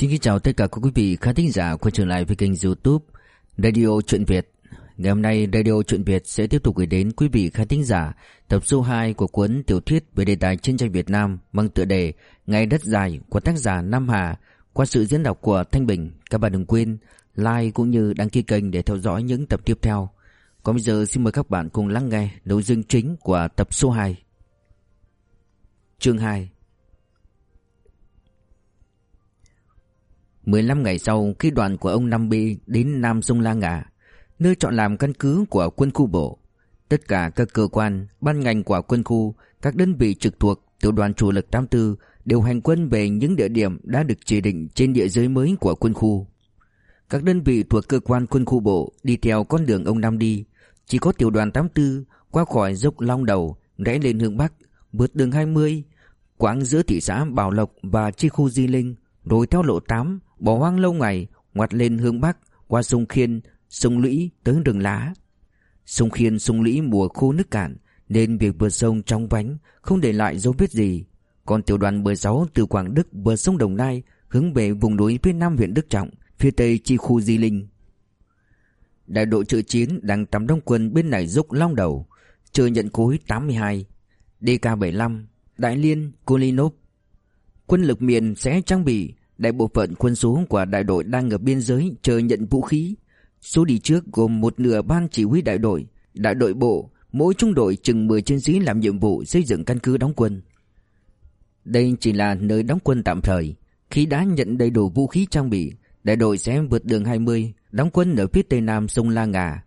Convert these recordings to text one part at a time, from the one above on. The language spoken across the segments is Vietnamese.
Xin kính chào tất cả các quý vị khán thính giả quay trở lại với kênh youtube Radio Chuyện Việt Ngày hôm nay Radio Chuyện Việt sẽ tiếp tục gửi đến quý vị khán thính giả tập số 2 của cuốn tiểu thuyết về đề tài chiến tranh Việt Nam mang tựa đề Ngày đất dài của tác giả Nam Hà qua sự diễn đọc của Thanh Bình. Các bạn đừng quên like cũng như đăng ký kênh để theo dõi những tập tiếp theo. Còn bây giờ xin mời các bạn cùng lắng nghe nội dung chính của tập số 2. Chương 2 15 ngày sau khi đoàn của ông Nam Bi đến Nam Sông La Ngà, nơi chọn làm căn cứ của quân khu bộ, tất cả các cơ quan, ban ngành của quân khu, các đơn vị trực thuộc tiểu đoàn chủ lực 84 đều hành quân về những địa điểm đã được chỉ định trên địa giới mới của quân khu. Các đơn vị thuộc cơ quan quân khu bộ đi theo con đường ông Nam đi, chỉ có tiểu đoàn 84 qua khỏi dốc Long Đầu, rẽ lên hướng Bắc, vượt đường 20, quãng giữa thị xã Bảo Lộc và chi khu Di Linh, rồi theo lộ 8 bỏ hoang lâu ngày, ngoặt lên hướng Bắc qua sông Khiên, sông Lũy tới rừng lá. Sông Khiên, sông Lũy mùa khô nước cạn nên việc vượt sông trong vánh không để lại dấu vết gì. Còn tiểu đoàn 16 từ Quảng Đức vượt sông Đồng Nai hướng về vùng núi phía nam huyện Đức Trọng, phía tây chi khu Di Linh. Đại đội trợ chiến đang tắm đông quân bên này dốc long đầu, chờ nhận cối 82, DK75, Đại Liên, Kulinov. Quân lực miền sẽ trang bị Đại bộ phận quân số của đại đội đang ở biên giới chờ nhận vũ khí. Số đi trước gồm một nửa ban chỉ huy đại đội, đại đội bộ, mỗi trung đội chừng 10 chiến sĩ làm nhiệm vụ xây dựng căn cứ đóng quân. Đây chỉ là nơi đóng quân tạm thời. Khi đã nhận đầy đủ vũ khí trang bị, đại đội sẽ vượt đường 20, đóng quân ở phía tây nam sông La Ngà.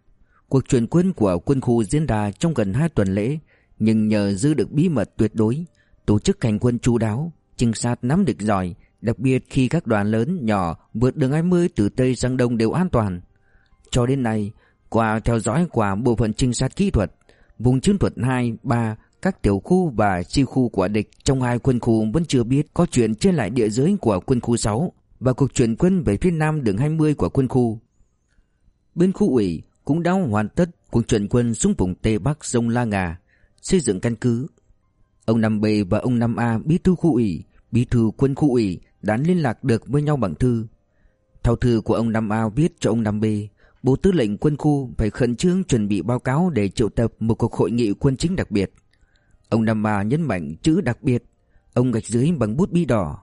Cuộc chuyển quân của quân khu diễn ra trong gần 2 tuần lễ, nhưng nhờ giữ được bí mật tuyệt đối, tổ chức hành quân chú đáo, trinh sát nắm được giỏi, Đặc biệt khi các đoàn lớn nhỏ vượt đường 20 từ Tây sang Đông đều an toàn. Cho đến nay, qua theo dõi qua bộ phận trinh sát kỹ thuật, vùng chiến thuật 2, 3, các tiểu khu và chi khu của địch trong hai quân khu vẫn chưa biết có chuyện trên lại địa giới của quân khu 6 và cuộc chuyển quân về phía nam đường 20 của quân khu. Bên khu ủy cũng đã hoàn tất cuộc chuyển quân xuống vùng Tây Bắc sông La Ngà, xây dựng căn cứ. Ông Năm B và ông Năm A bí thư khu ủy, bí thư quân khu ủy đã liên lạc được với nhau bằng thư. Theo thư của ông Nam A viết cho ông Nam B, Bộ Tư lệnh quân khu phải khẩn trương chuẩn bị báo cáo để triệu tập một cuộc hội nghị quân chính đặc biệt. Ông Nam A nhấn mạnh chữ đặc biệt, ông gạch dưới bằng bút bi đỏ.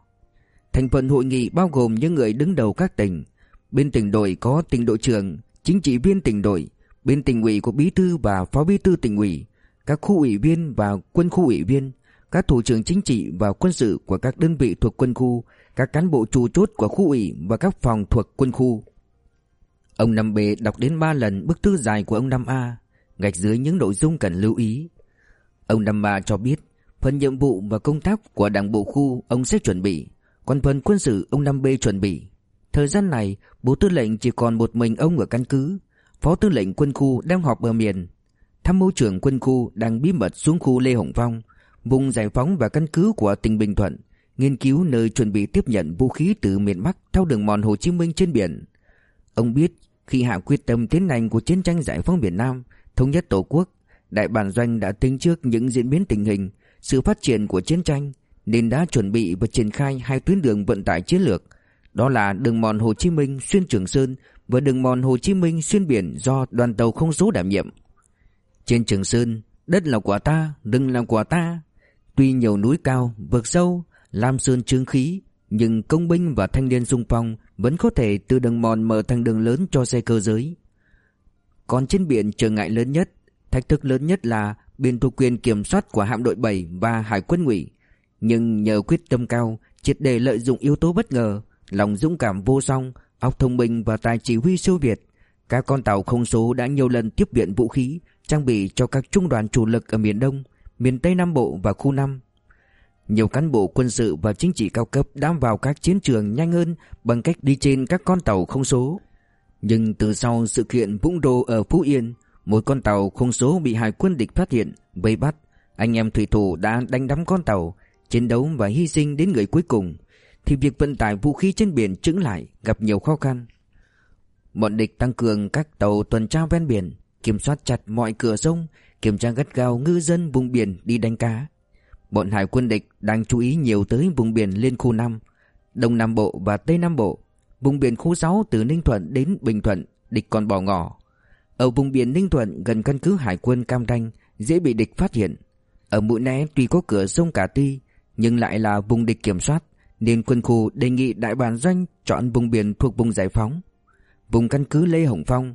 Thành phần hội nghị bao gồm những người đứng đầu các tỉnh. Bên tỉnh đội có tỉnh đội trưởng, chính trị viên tỉnh đội, bên tỉnh ủy có bí thư và phó bí thư tỉnh ủy, các khu ủy viên và quân khu ủy viên, các thủ trưởng chính trị và quân sự của các đơn vị thuộc quân khu các cán bộ chủ chốt của khu ủy và các phòng thuộc quân khu. Ông Năm B đọc đến 3 lần bức thư dài của ông Năm A, gạch dưới những nội dung cần lưu ý. Ông Năm A cho biết, phần nhiệm vụ và công tác của đảng bộ khu ông sẽ chuẩn bị, còn phần quân sự ông Năm B chuẩn bị. Thời gian này, Bộ Tư lệnh chỉ còn một mình ông ở căn cứ, Phó Tư lệnh quân khu đang họp ở miền. Tham mưu trưởng quân khu đang bí mật xuống khu Lê Hồng Phong, vùng giải phóng và căn cứ của tỉnh Bình Thuận nghiên cứu nơi chuẩn bị tiếp nhận vũ khí từ miền Bắc theo đường mòn Hồ Chí Minh trên biển. Ông biết khi hạ quyết tâm tiến hành của chiến tranh giải phóng miền Nam, thống nhất Tổ quốc, Đại bản doanh đã tính trước những diễn biến tình hình, sự phát triển của chiến tranh nên đã chuẩn bị và triển khai hai tuyến đường vận tải chiến lược, đó là đường mòn Hồ Chí Minh xuyên Trường Sơn và đường mòn Hồ Chí Minh xuyên biển do đoàn tàu không số đảm nhiệm. Trên Trường Sơn, đất là của ta, rừng là của ta. Tuy nhiều núi cao, vực sâu, Lam Sơn trướng khí, nhưng công binh và thanh niên xung phong vẫn có thể từ đường mòn mở thành đường lớn cho xe cơ giới. Còn trên biển trở ngại lớn nhất, thách thức lớn nhất là biên thuộc quyền kiểm soát của hạm đội 7 và hải quân ngụy. Nhưng nhờ quyết tâm cao, triệt đề lợi dụng yếu tố bất ngờ, lòng dũng cảm vô song, óc thông minh và tài chỉ huy siêu việt, các con tàu không số đã nhiều lần tiếp viện vũ khí, trang bị cho các trung đoàn chủ lực ở miền Đông, miền Tây Nam Bộ và khu 5. Nhiều cán bộ quân sự và chính trị cao cấp đã vào các chiến trường nhanh hơn bằng cách đi trên các con tàu không số. Nhưng từ sau sự kiện Vũng Đô ở Phú Yên, một con tàu không số bị hải quân địch phát hiện, vây bắt. Anh em thủy thủ đã đánh đắm con tàu, chiến đấu và hy sinh đến người cuối cùng, thì việc vận tải vũ khí trên biển chững lại gặp nhiều khó khăn. Bọn địch tăng cường các tàu tuần tra ven biển, kiểm soát chặt mọi cửa sông, kiểm tra gắt gao ngư dân vùng biển đi đánh cá. Bọn hải quân địch đang chú ý nhiều tới vùng biển liên khu 5 Đông Nam Bộ và Tây Nam Bộ. Vùng biển khu 6 từ Ninh Thuận đến Bình Thuận, địch còn bỏ ngỏ. Ở vùng biển Ninh Thuận gần căn cứ hải quân Cam Ranh, dễ bị địch phát hiện. Ở Mũi Né tuy có cửa sông cả Ti, nhưng lại là vùng địch kiểm soát, nên quân khu đề nghị đại bản doanh chọn vùng biển thuộc vùng giải phóng. Vùng căn cứ Lê Hồng Phong.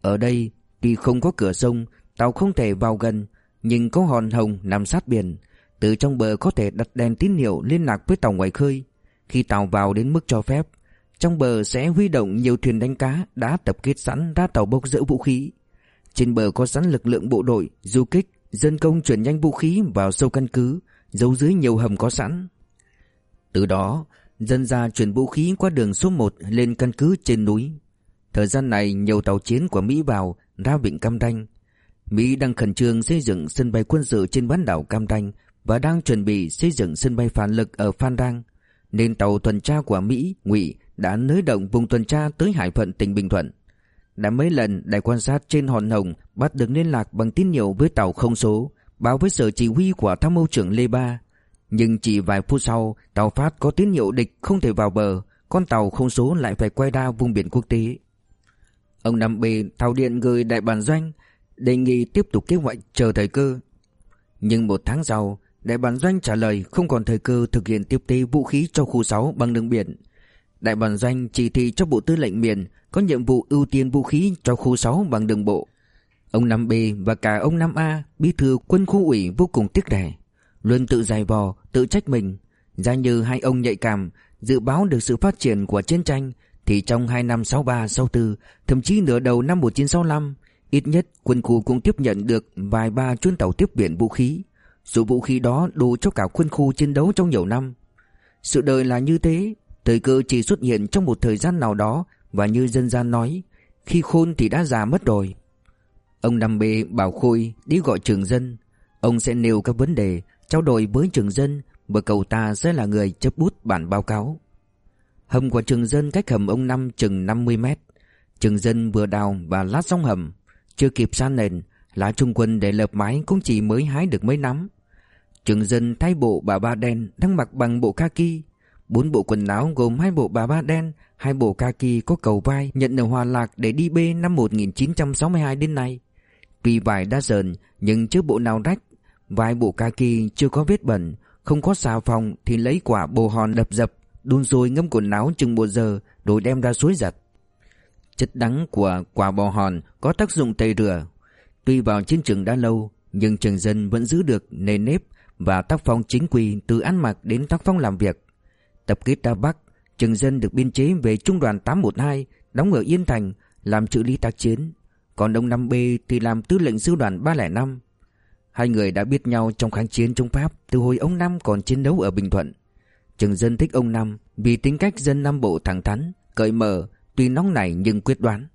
Ở đây, tuy không có cửa sông, tàu không thể vào gần, nhưng có hòn hồng nằm sát biển. Từ trong bờ có thể đặt đèn tín hiệu liên lạc với tàu ngoài khơi. Khi tàu vào đến mức cho phép, trong bờ sẽ huy động nhiều thuyền đánh cá đã tập kết sẵn ra tàu bốc dỡ vũ khí. Trên bờ có sẵn lực lượng bộ đội, du kích, dân công chuyển nhanh vũ khí vào sâu căn cứ, giấu dưới nhiều hầm có sẵn. Từ đó, dân ra chuyển vũ khí qua đường số 1 lên căn cứ trên núi. Thời gian này nhiều tàu chiến của Mỹ vào ra vịnh Cam Ranh. Mỹ đang khẩn trương xây dựng sân bay quân sự trên bán đảo Cam Ranh và đang chuẩn bị xây dựng sân bay phản lực ở Phan Rang. Nên tàu tuần tra của Mỹ, Ngụy đã nới động vùng tuần tra tới hải phận tỉnh Bình Thuận. Đã mấy lần đài quan sát trên hòn hồng bắt được liên lạc bằng tín hiệu với tàu không số, báo với sở chỉ huy của tham mưu trưởng Lê Ba. Nhưng chỉ vài phút sau, tàu phát có tín hiệu địch không thể vào bờ, con tàu không số lại phải quay ra vùng biển quốc tế. Ông Nam B tàu điện gửi đại bản doanh, đề nghị tiếp tục kế hoạch chờ thời cơ. Nhưng một tháng sau, đại bản doanh trả lời không còn thời cơ thực hiện tiếp tế vũ khí cho khu 6 bằng đường biển. Đại bản doanh chỉ thị cho Bộ Tư lệnh miền có nhiệm vụ ưu tiên vũ khí cho khu 6 bằng đường bộ. Ông Năm B và cả ông Năm A, bí thư quân khu ủy vô cùng tiếc rẻ, luôn tự dài vò, tự trách mình. Ra như hai ông nhạy cảm, dự báo được sự phát triển của chiến tranh, thì trong hai năm 63, 64, thậm chí nửa đầu năm 1965, ít nhất quân khu cũng tiếp nhận được vài ba chuyến tàu tiếp viện vũ khí. Dù vũ khí đó đủ cho cả quân khu chiến đấu trong nhiều năm. Sự đời là như thế, thời cơ chỉ xuất hiện trong một thời gian nào đó và như dân gian nói, khi khôn thì đã già mất rồi. Ông Năm Bê bảo Khôi đi gọi trường dân. Ông sẽ nêu các vấn đề, trao đổi với trường dân và cậu ta sẽ là người chấp bút bản báo cáo. Hầm của trường dân cách hầm ông Năm chừng 50 mét. Trường dân vừa đào và lát xong hầm. Chưa kịp san nền, lá trung quân để lợp mái cũng chỉ mới hái được mấy nắm. Trường dân thay bộ bà ba đen đang mặc bằng bộ kaki. Bốn bộ quần áo gồm hai bộ bà ba đen, hai bộ kaki có cầu vai nhận ở Hòa Lạc để đi B năm 1962 đến nay. Tuy vải đã dần nhưng chưa bộ nào rách, vài bộ kaki chưa có vết bẩn, không có xà phòng thì lấy quả bồ hòn đập dập, đun sôi ngâm quần áo chừng một giờ rồi đem ra suối giặt. Chất đắng của quả bò hòn có tác dụng tẩy rửa. Tuy vào chiến trường đã lâu, nhưng trường dân vẫn giữ được nề nếp và tác phong chính quy từ ăn mặc đến tác phong làm việc. Tập kết ra Bắc, trường dân được biên chế về trung đoàn 812, đóng ở Yên Thành, làm trợ lý tác chiến. Còn ông Năm B thì làm tư lệnh sư đoàn 305. Hai người đã biết nhau trong kháng chiến chống Pháp từ hồi ông Năm còn chiến đấu ở Bình Thuận. Trường dân thích ông Năm vì tính cách dân Nam Bộ thẳng thắn, cởi mở, tuy nóng nảy nhưng quyết đoán.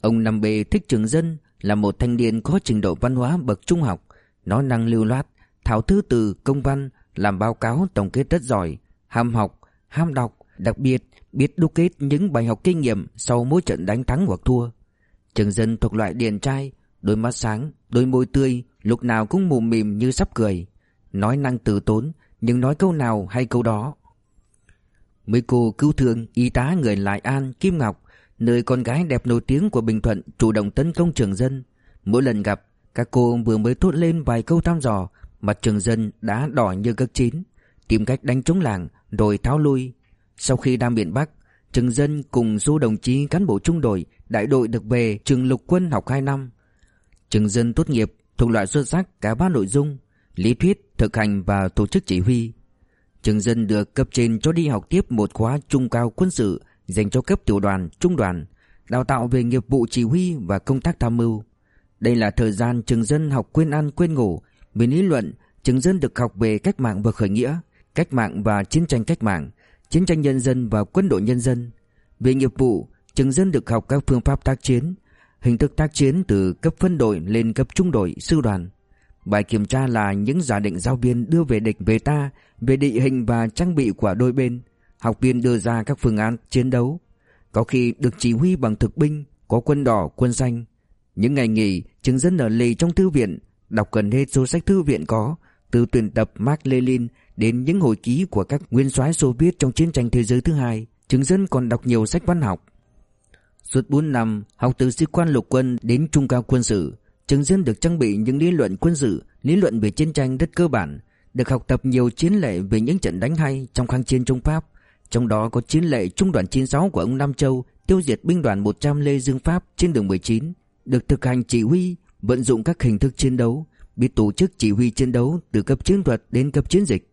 Ông Năm B thích trường dân là một thanh niên có trình độ văn hóa bậc trung học, nói năng lưu loát, thảo thư từ công văn, làm báo cáo tổng kết rất giỏi, ham học, ham đọc, đặc biệt biết đúc kết những bài học kinh nghiệm sau mỗi trận đánh thắng hoặc thua. Trường dân thuộc loại điển trai, đôi mắt sáng, đôi môi tươi, lúc nào cũng mồm mỉm như sắp cười, nói năng từ tốn, nhưng nói câu nào hay câu đó. Mấy cô cứu thương, y tá người Lại An, Kim Ngọc, nơi con gái đẹp nổi tiếng của Bình Thuận chủ động tấn công trường dân. Mỗi lần gặp, các cô vừa mới thốt lên vài câu thăm dò, mặt trường dân đã đỏ như gấc chín, tìm cách đánh trống làng rồi tháo lui. Sau khi đam miền Bắc, trường dân cùng số đồng chí cán bộ trung đội, đại đội được về trường lục quân học 2 năm. Trường dân tốt nghiệp thuộc loại xuất sắc cả ba nội dung, lý thuyết, thực hành và tổ chức chỉ huy. Trường dân được cấp trên cho đi học tiếp một khóa trung cao quân sự dành cho cấp tiểu đoàn, trung đoàn, đào tạo về nghiệp vụ chỉ huy và công tác tham mưu. Đây là thời gian trường dân học quên ăn quên ngủ, về lý luận, trường dân được học về cách mạng và khởi nghĩa, cách mạng và chiến tranh cách mạng, chiến tranh nhân dân và quân đội nhân dân. Về nghiệp vụ, trường dân được học các phương pháp tác chiến, hình thức tác chiến từ cấp phân đội lên cấp trung đội, sư đoàn. Bài kiểm tra là những giả định giáo viên đưa về địch về ta, về địa hình và trang bị của đôi bên. Học viên đưa ra các phương án chiến đấu. Có khi được chỉ huy bằng thực binh, có quân đỏ, quân xanh. Những ngày nghỉ, trường dân ở lì trong thư viện, đọc gần hết số sách thư viện có, từ tuyển tập Mark Lenin đến những hồi ký của các nguyên soái Xô Viết trong chiến tranh thế giới thứ hai, Trừng Dân còn đọc nhiều sách văn học. Suốt 4 năm, học từ sĩ quan lục quân đến trung cao quân sự, Trừng Dân được trang bị những lý luận quân sự, lý luận về chiến tranh rất cơ bản, được học tập nhiều chiến lệ về những trận đánh hay trong kháng chiến chống Pháp, trong đó có chiến lệ trung đoàn 96 của ông Nam Châu tiêu diệt binh đoàn 100 Lê Dương Pháp trên đường 19, được thực hành chỉ huy, vận dụng các hình thức chiến đấu, biết tổ chức chỉ huy chiến đấu từ cấp chiến thuật đến cấp chiến dịch.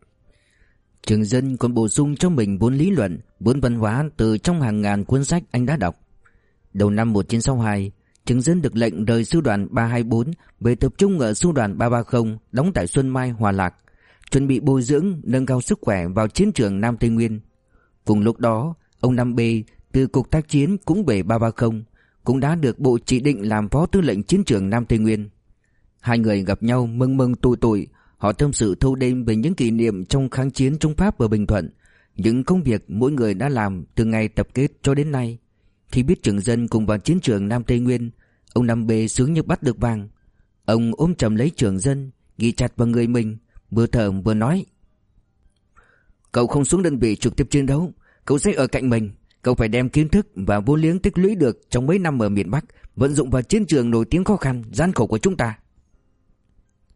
Trường dân còn bổ sung cho mình vốn lý luận, vốn văn hóa từ trong hàng ngàn cuốn sách anh đã đọc. Đầu năm 1962, Trường dân được lệnh rời sư đoàn 324 về tập trung ở sư đoàn 330 đóng tại Xuân Mai, Hòa Lạc, chuẩn bị bồi dưỡng, nâng cao sức khỏe vào chiến trường Nam Tây Nguyên. Cùng lúc đó, ông Nam B từ cục tác chiến cũng về 330, cũng đã được bộ chỉ định làm phó tư lệnh chiến trường Nam Tây Nguyên. Hai người gặp nhau mừng mừng tủi tụi, họ tâm sự thâu đêm về những kỷ niệm trong kháng chiến chống Pháp ở Bình Thuận, những công việc mỗi người đã làm từ ngày tập kết cho đến nay. Khi biết trưởng dân cùng vào chiến trường Nam Tây Nguyên, ông Nam Bê sướng như bắt được vàng. Ông ôm chầm lấy trưởng dân, ghi chặt vào người mình, vừa thở vừa nói. Cậu không xuống đơn vị trực tiếp chiến đấu, cậu sẽ ở cạnh mình. Cậu phải đem kiến thức và vô liếng tích lũy được trong mấy năm ở miền Bắc vận dụng vào chiến trường nổi tiếng khó khăn, gian khổ của chúng ta.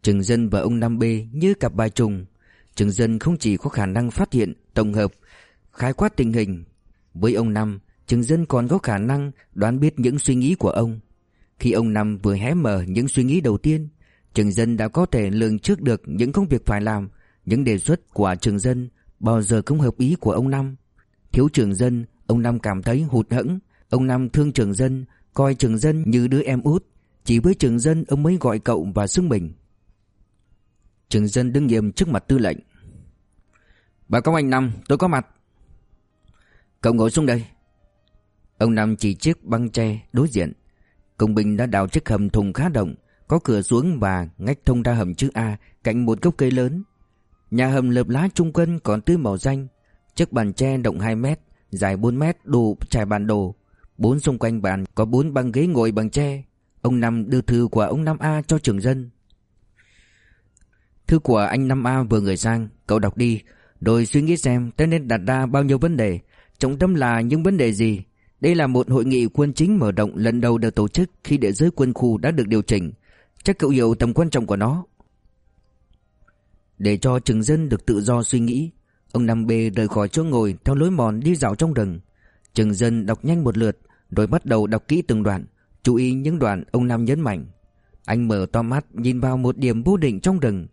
Trừng Dân và ông Nam B như cặp bài trùng. Trừng Dân không chỉ có khả năng phát hiện, tổng hợp, khái quát tình hình. Với ông Năm, Trừng Dân còn có khả năng đoán biết những suy nghĩ của ông. Khi ông Năm vừa hé mở những suy nghĩ đầu tiên, Trừng Dân đã có thể lường trước được những công việc phải làm, những đề xuất của Trừng Dân bao giờ cũng hợp ý của ông Năm. Thiếu Trừng Dân, ông Năm cảm thấy hụt hẫng, ông Năm thương trường Dân, coi trường Dân như đứa em út, chỉ với trường Dân ông mới gọi cậu và xưng mình. trường Dân đứng nghiêm trước mặt tư lệnh. Bà công anh Năm, tôi có mặt. Cậu ngồi xuống đây. Ông Năm chỉ chiếc băng tre đối diện. Công binh đã đào chiếc hầm thùng khá rộng, có cửa xuống và ngách thông ra hầm chữ A cạnh một gốc cây lớn. Nhà hầm lợp lá trung quân còn tươi màu xanh, chiếc bàn tre rộng 2 mét, dài 4 mét đủ trải bàn đồ. Bốn xung quanh bàn có bốn băng ghế ngồi bằng tre. Ông Năm đưa thư của ông Năm A cho trưởng dân. Thư của anh Năm A vừa gửi sang, cậu đọc đi, rồi suy nghĩ xem ta nên đặt ra bao nhiêu vấn đề, trọng tâm là những vấn đề gì. Đây là một hội nghị quân chính mở rộng lần đầu được tổ chức khi địa giới quân khu đã được điều chỉnh. Chắc cậu hiểu tầm quan trọng của nó. Để cho trường dân được tự do suy nghĩ, ông Năm B rời khỏi chỗ ngồi theo lối mòn đi dạo trong rừng. Trường dân đọc nhanh một lượt, rồi bắt đầu đọc kỹ từng đoạn, chú ý những đoạn ông Năm nhấn mạnh. Anh mở to mắt nhìn vào một điểm vô định trong rừng,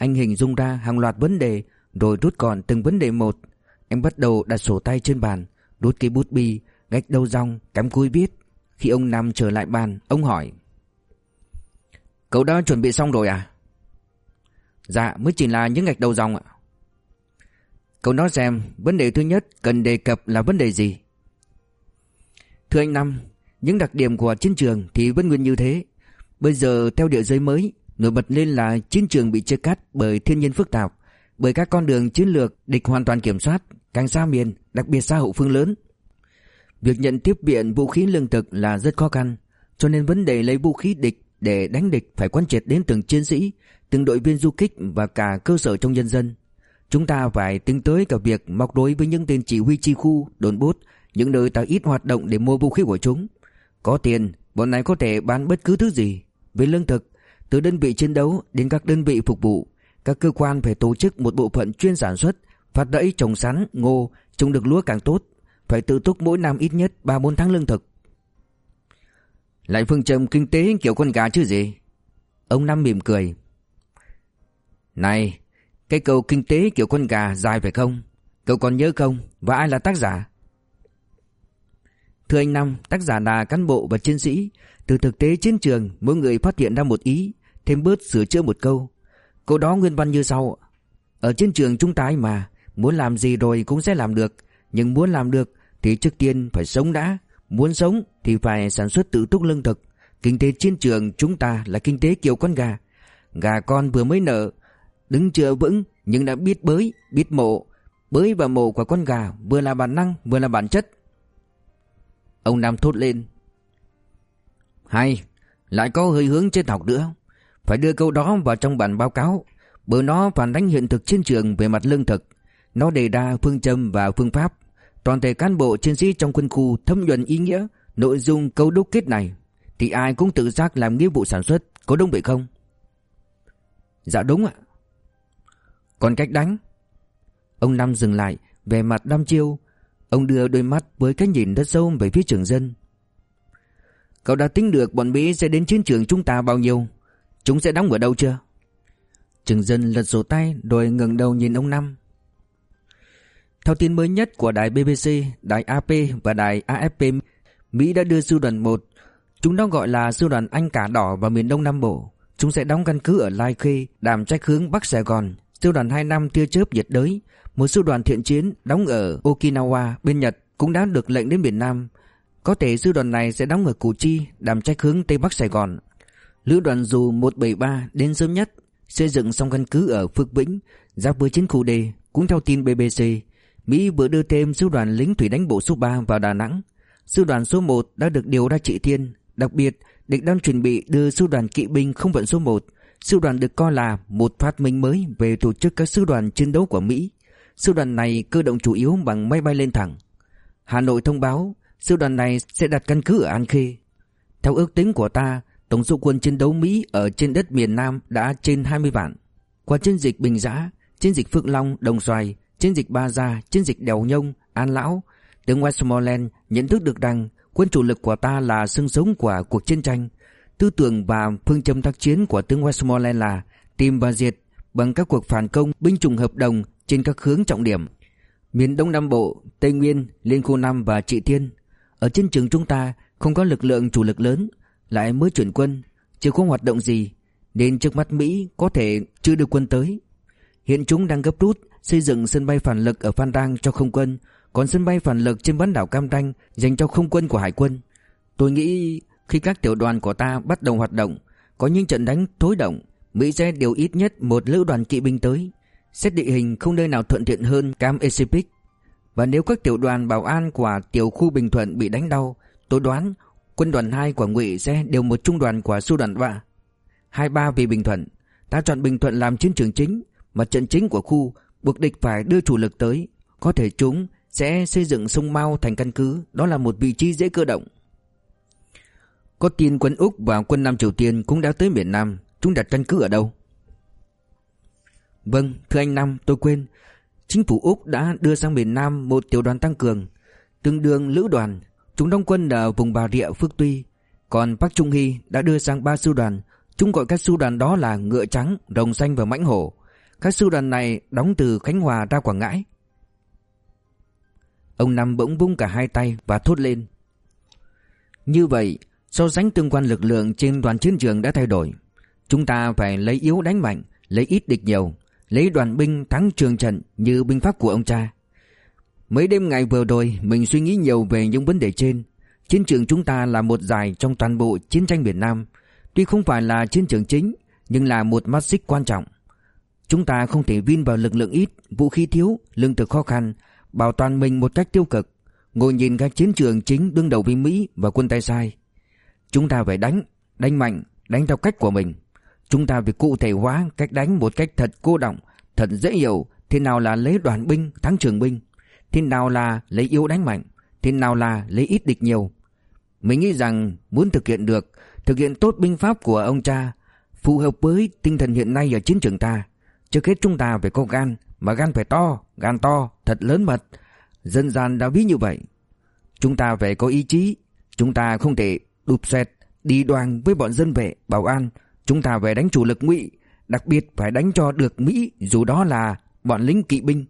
anh hình dung ra hàng loạt vấn đề Rồi rút gọn từng vấn đề một. Anh bắt đầu đặt sổ tay trên bàn Rút cây bút bi Gạch đầu dòng cắm cúi viết. Khi ông Năm trở lại bàn Ông hỏi Cậu đã chuẩn bị xong rồi à? Dạ mới chỉ là những gạch đầu dòng ạ. Cậu nói xem Vấn đề thứ nhất cần đề cập là vấn đề gì Thưa anh Năm Những đặc điểm của chiến trường thì vẫn nguyên như thế Bây giờ theo địa giới mới Nổi bật lên là chiến trường bị chia cắt bởi thiên nhiên phức tạp, bởi các con đường chiến lược địch hoàn toàn kiểm soát, càng xa miền, đặc biệt xa hậu phương lớn. Việc nhận tiếp viện vũ khí lương thực là rất khó khăn, cho nên vấn đề lấy vũ khí địch để đánh địch phải quan triệt đến từng chiến sĩ, từng đội viên du kích và cả cơ sở trong nhân dân. Chúng ta phải tính tới cả việc móc đối với những tên chỉ huy chi khu, đồn bốt, những nơi ta ít hoạt động để mua vũ khí của chúng. Có tiền, bọn này có thể bán bất cứ thứ gì. Về lương thực, từ đơn vị chiến đấu đến các đơn vị phục vụ, các cơ quan phải tổ chức một bộ phận chuyên sản xuất, phát đẫy trồng sắn, ngô, trồng được lúa càng tốt, phải tự túc mỗi năm ít nhất 3-4 tháng lương thực. Lại phương châm kinh tế kiểu con gà chứ gì? Ông Năm mỉm cười. Này, cái câu kinh tế kiểu con gà dài phải không? Cậu còn nhớ không? Và ai là tác giả? Thưa anh Năm, tác giả là cán bộ và chiến sĩ. Từ thực tế chiến trường, mỗi người phát hiện ra một ý, thêm bớt sửa chữa một câu. Câu đó nguyên văn như sau. Ở chiến trường chúng ta mà, muốn làm gì rồi cũng sẽ làm được. Nhưng muốn làm được thì trước tiên phải sống đã. Muốn sống thì phải sản xuất tự túc lương thực. Kinh tế chiến trường chúng ta là kinh tế kiểu con gà. Gà con vừa mới nở, đứng chưa vững nhưng đã biết bới, biết mổ Bới và mổ của con gà vừa là bản năng vừa là bản chất. Ông Nam thốt lên. Hay, lại có hơi hướng trên học nữa. Phải đưa câu đó vào trong bản báo cáo bởi nó phản ánh hiện thực chiến trường về mặt lương thực. Nó đề ra phương châm và phương pháp. Toàn thể cán bộ chiến sĩ trong quân khu thâm nhuần ý nghĩa nội dung câu đúc kết này thì ai cũng tự giác làm nghĩa vụ sản xuất, có đúng vậy không? Dạ đúng ạ. Còn cách đánh? Ông Năm dừng lại, về mặt đăm chiêu, ông đưa đôi mắt với cái nhìn rất sâu về phía trường dân. Cậu đã tính được bọn Mỹ sẽ đến chiến trường chúng ta bao nhiêu? Chúng sẽ đóng ở đâu chưa? Trường dân lật sổ tay rồi ngẩng đầu nhìn ông Năm. Theo tin mới nhất của đài BBC, đài AP và đài AFP, Mỹ đã đưa sư đoàn 1, chúng nó gọi là sư đoàn Anh Cả Đỏ vào miền Đông Nam Bộ. Chúng sẽ đóng căn cứ ở Lai Khê, đảm trách hướng Bắc Sài Gòn. Sư đoàn 2 năm tia chớp nhiệt đới, một sư đoàn thiện chiến đóng ở Okinawa bên Nhật cũng đã được lệnh đến miền Nam. Có thể sư đoàn này sẽ đóng ở Củ Chi, đảm trách hướng Tây Bắc Sài Gòn. Lữ đoàn dù 173 đến sớm nhất, xây dựng xong căn cứ ở Phước Vĩnh, giáp với chiến khu D, cũng theo tin BBC. Mỹ vừa đưa thêm sư đoàn lính thủy đánh bộ số 3 vào Đà Nẵng. Sư đoàn số 1 đã được điều ra trị thiên, đặc biệt địch đang chuẩn bị đưa sư đoàn kỵ binh không vận số 1. Sư đoàn được coi là một phát minh mới về tổ chức các sư đoàn chiến đấu của Mỹ. Sư đoàn này cơ động chủ yếu bằng máy bay lên thẳng. Hà Nội thông báo sư đoàn này sẽ đặt căn cứ ở An Khê. Theo ước tính của ta, tổng số quân chiến đấu Mỹ ở trên đất miền Nam đã trên 20 vạn. Qua chiến dịch Bình Giã, chiến dịch Phượng Long, Đồng Xoài, chiến dịch Ba Gia, chiến dịch Đèo Nhông, An Lão, tướng Westmoreland nhận thức được rằng quân chủ lực của ta là xương sống của cuộc chiến tranh. Tư tưởng và phương châm tác chiến của tướng Westmoreland là tìm và diệt bằng các cuộc phản công binh chủng hợp đồng trên các hướng trọng điểm. Miền Đông Nam Bộ, Tây Nguyên, Liên khu Nam và Trị Thiên. Ở chiến trường chúng ta không có lực lượng chủ lực lớn, lại mới chuyển quân, chưa có hoạt động gì, nên trước mắt Mỹ có thể chưa được quân tới. Hiện chúng đang gấp rút xây dựng sân bay phản lực ở Phan Rang cho không quân, còn sân bay phản lực trên bán đảo Cam Ranh dành cho không quân của hải quân. Tôi nghĩ khi các tiểu đoàn của ta bắt đầu hoạt động, có những trận đánh thối động, Mỹ sẽ điều ít nhất một lữ đoàn kỵ binh tới. Xét địa hình không nơi nào thuận tiện hơn Cam Pacific. Và nếu các tiểu đoàn bảo an của tiểu khu Bình Thuận bị đánh đau, tôi đoán quân đoàn 2 của Ngụy sẽ điều một trung đoàn của sư đoàn 3. 23 vì Bình Thuận, ta chọn Bình Thuận làm chiến trường chính, mặt trận chính của khu, buộc địch phải đưa chủ lực tới, có thể chúng sẽ xây dựng sông Mao thành căn cứ, đó là một vị trí dễ cơ động. Có tin quân Úc và quân Nam Triều Tiên cũng đã tới miền Nam, chúng đặt căn cứ ở đâu? Vâng, thưa anh Nam, tôi quên. Chính phủ Úc đã đưa sang miền Nam một tiểu đoàn tăng cường, tương đương lữ đoàn. Chúng đóng quân ở vùng Bà Rịa Phước Tuy. Còn Park Trung Hy đã đưa sang ba sư đoàn. Chúng gọi các sư đoàn đó là Ngựa Trắng, Rồng Xanh và Mãnh Hổ. Các sư đoàn này đóng từ Khánh Hòa ra Quảng Ngãi. Ông Năm bỗng vung cả hai tay và thốt lên. Như vậy, so sánh tương quan lực lượng trên toàn chiến trường đã thay đổi. Chúng ta phải lấy yếu đánh mạnh, lấy ít địch nhiều, lấy đoàn binh thắng trường trận như binh pháp của ông cha. Mấy đêm ngày vừa rồi mình suy nghĩ nhiều về những vấn đề trên. Chiến trường chúng ta là một dài trong toàn bộ chiến tranh Việt Nam. Tuy không phải là chiến trường chính, nhưng là một mắt xích quan trọng. Chúng ta không thể vin vào lực lượng ít, vũ khí thiếu, lương thực khó khăn, bảo toàn mình một cách tiêu cực, ngồi nhìn các chiến trường chính đương đầu với Mỹ và quân tay sai. Chúng ta phải đánh, đánh mạnh, đánh theo cách của mình. Chúng ta phải cụ thể hóa cách đánh một cách thật cô động, thật dễ hiểu thế nào là lấy đoàn binh thắng trường binh, thế nào là lấy yếu đánh mạnh, thế nào là lấy ít địch nhiều. Mình nghĩ rằng muốn thực hiện được, thực hiện tốt binh pháp của ông cha, phù hợp với tinh thần hiện nay ở chiến trường ta. Trước hết chúng ta phải có gan, mà gan phải to, gan to, thật lớn mật. Dân gian đã ví như vậy. Chúng ta phải có ý chí, chúng ta không thể đụp xoẹt, đi đoàn với bọn dân vệ, bảo an. Chúng ta phải đánh chủ lực ngụy, đặc biệt phải đánh cho được Mỹ dù đó là bọn lính kỵ binh.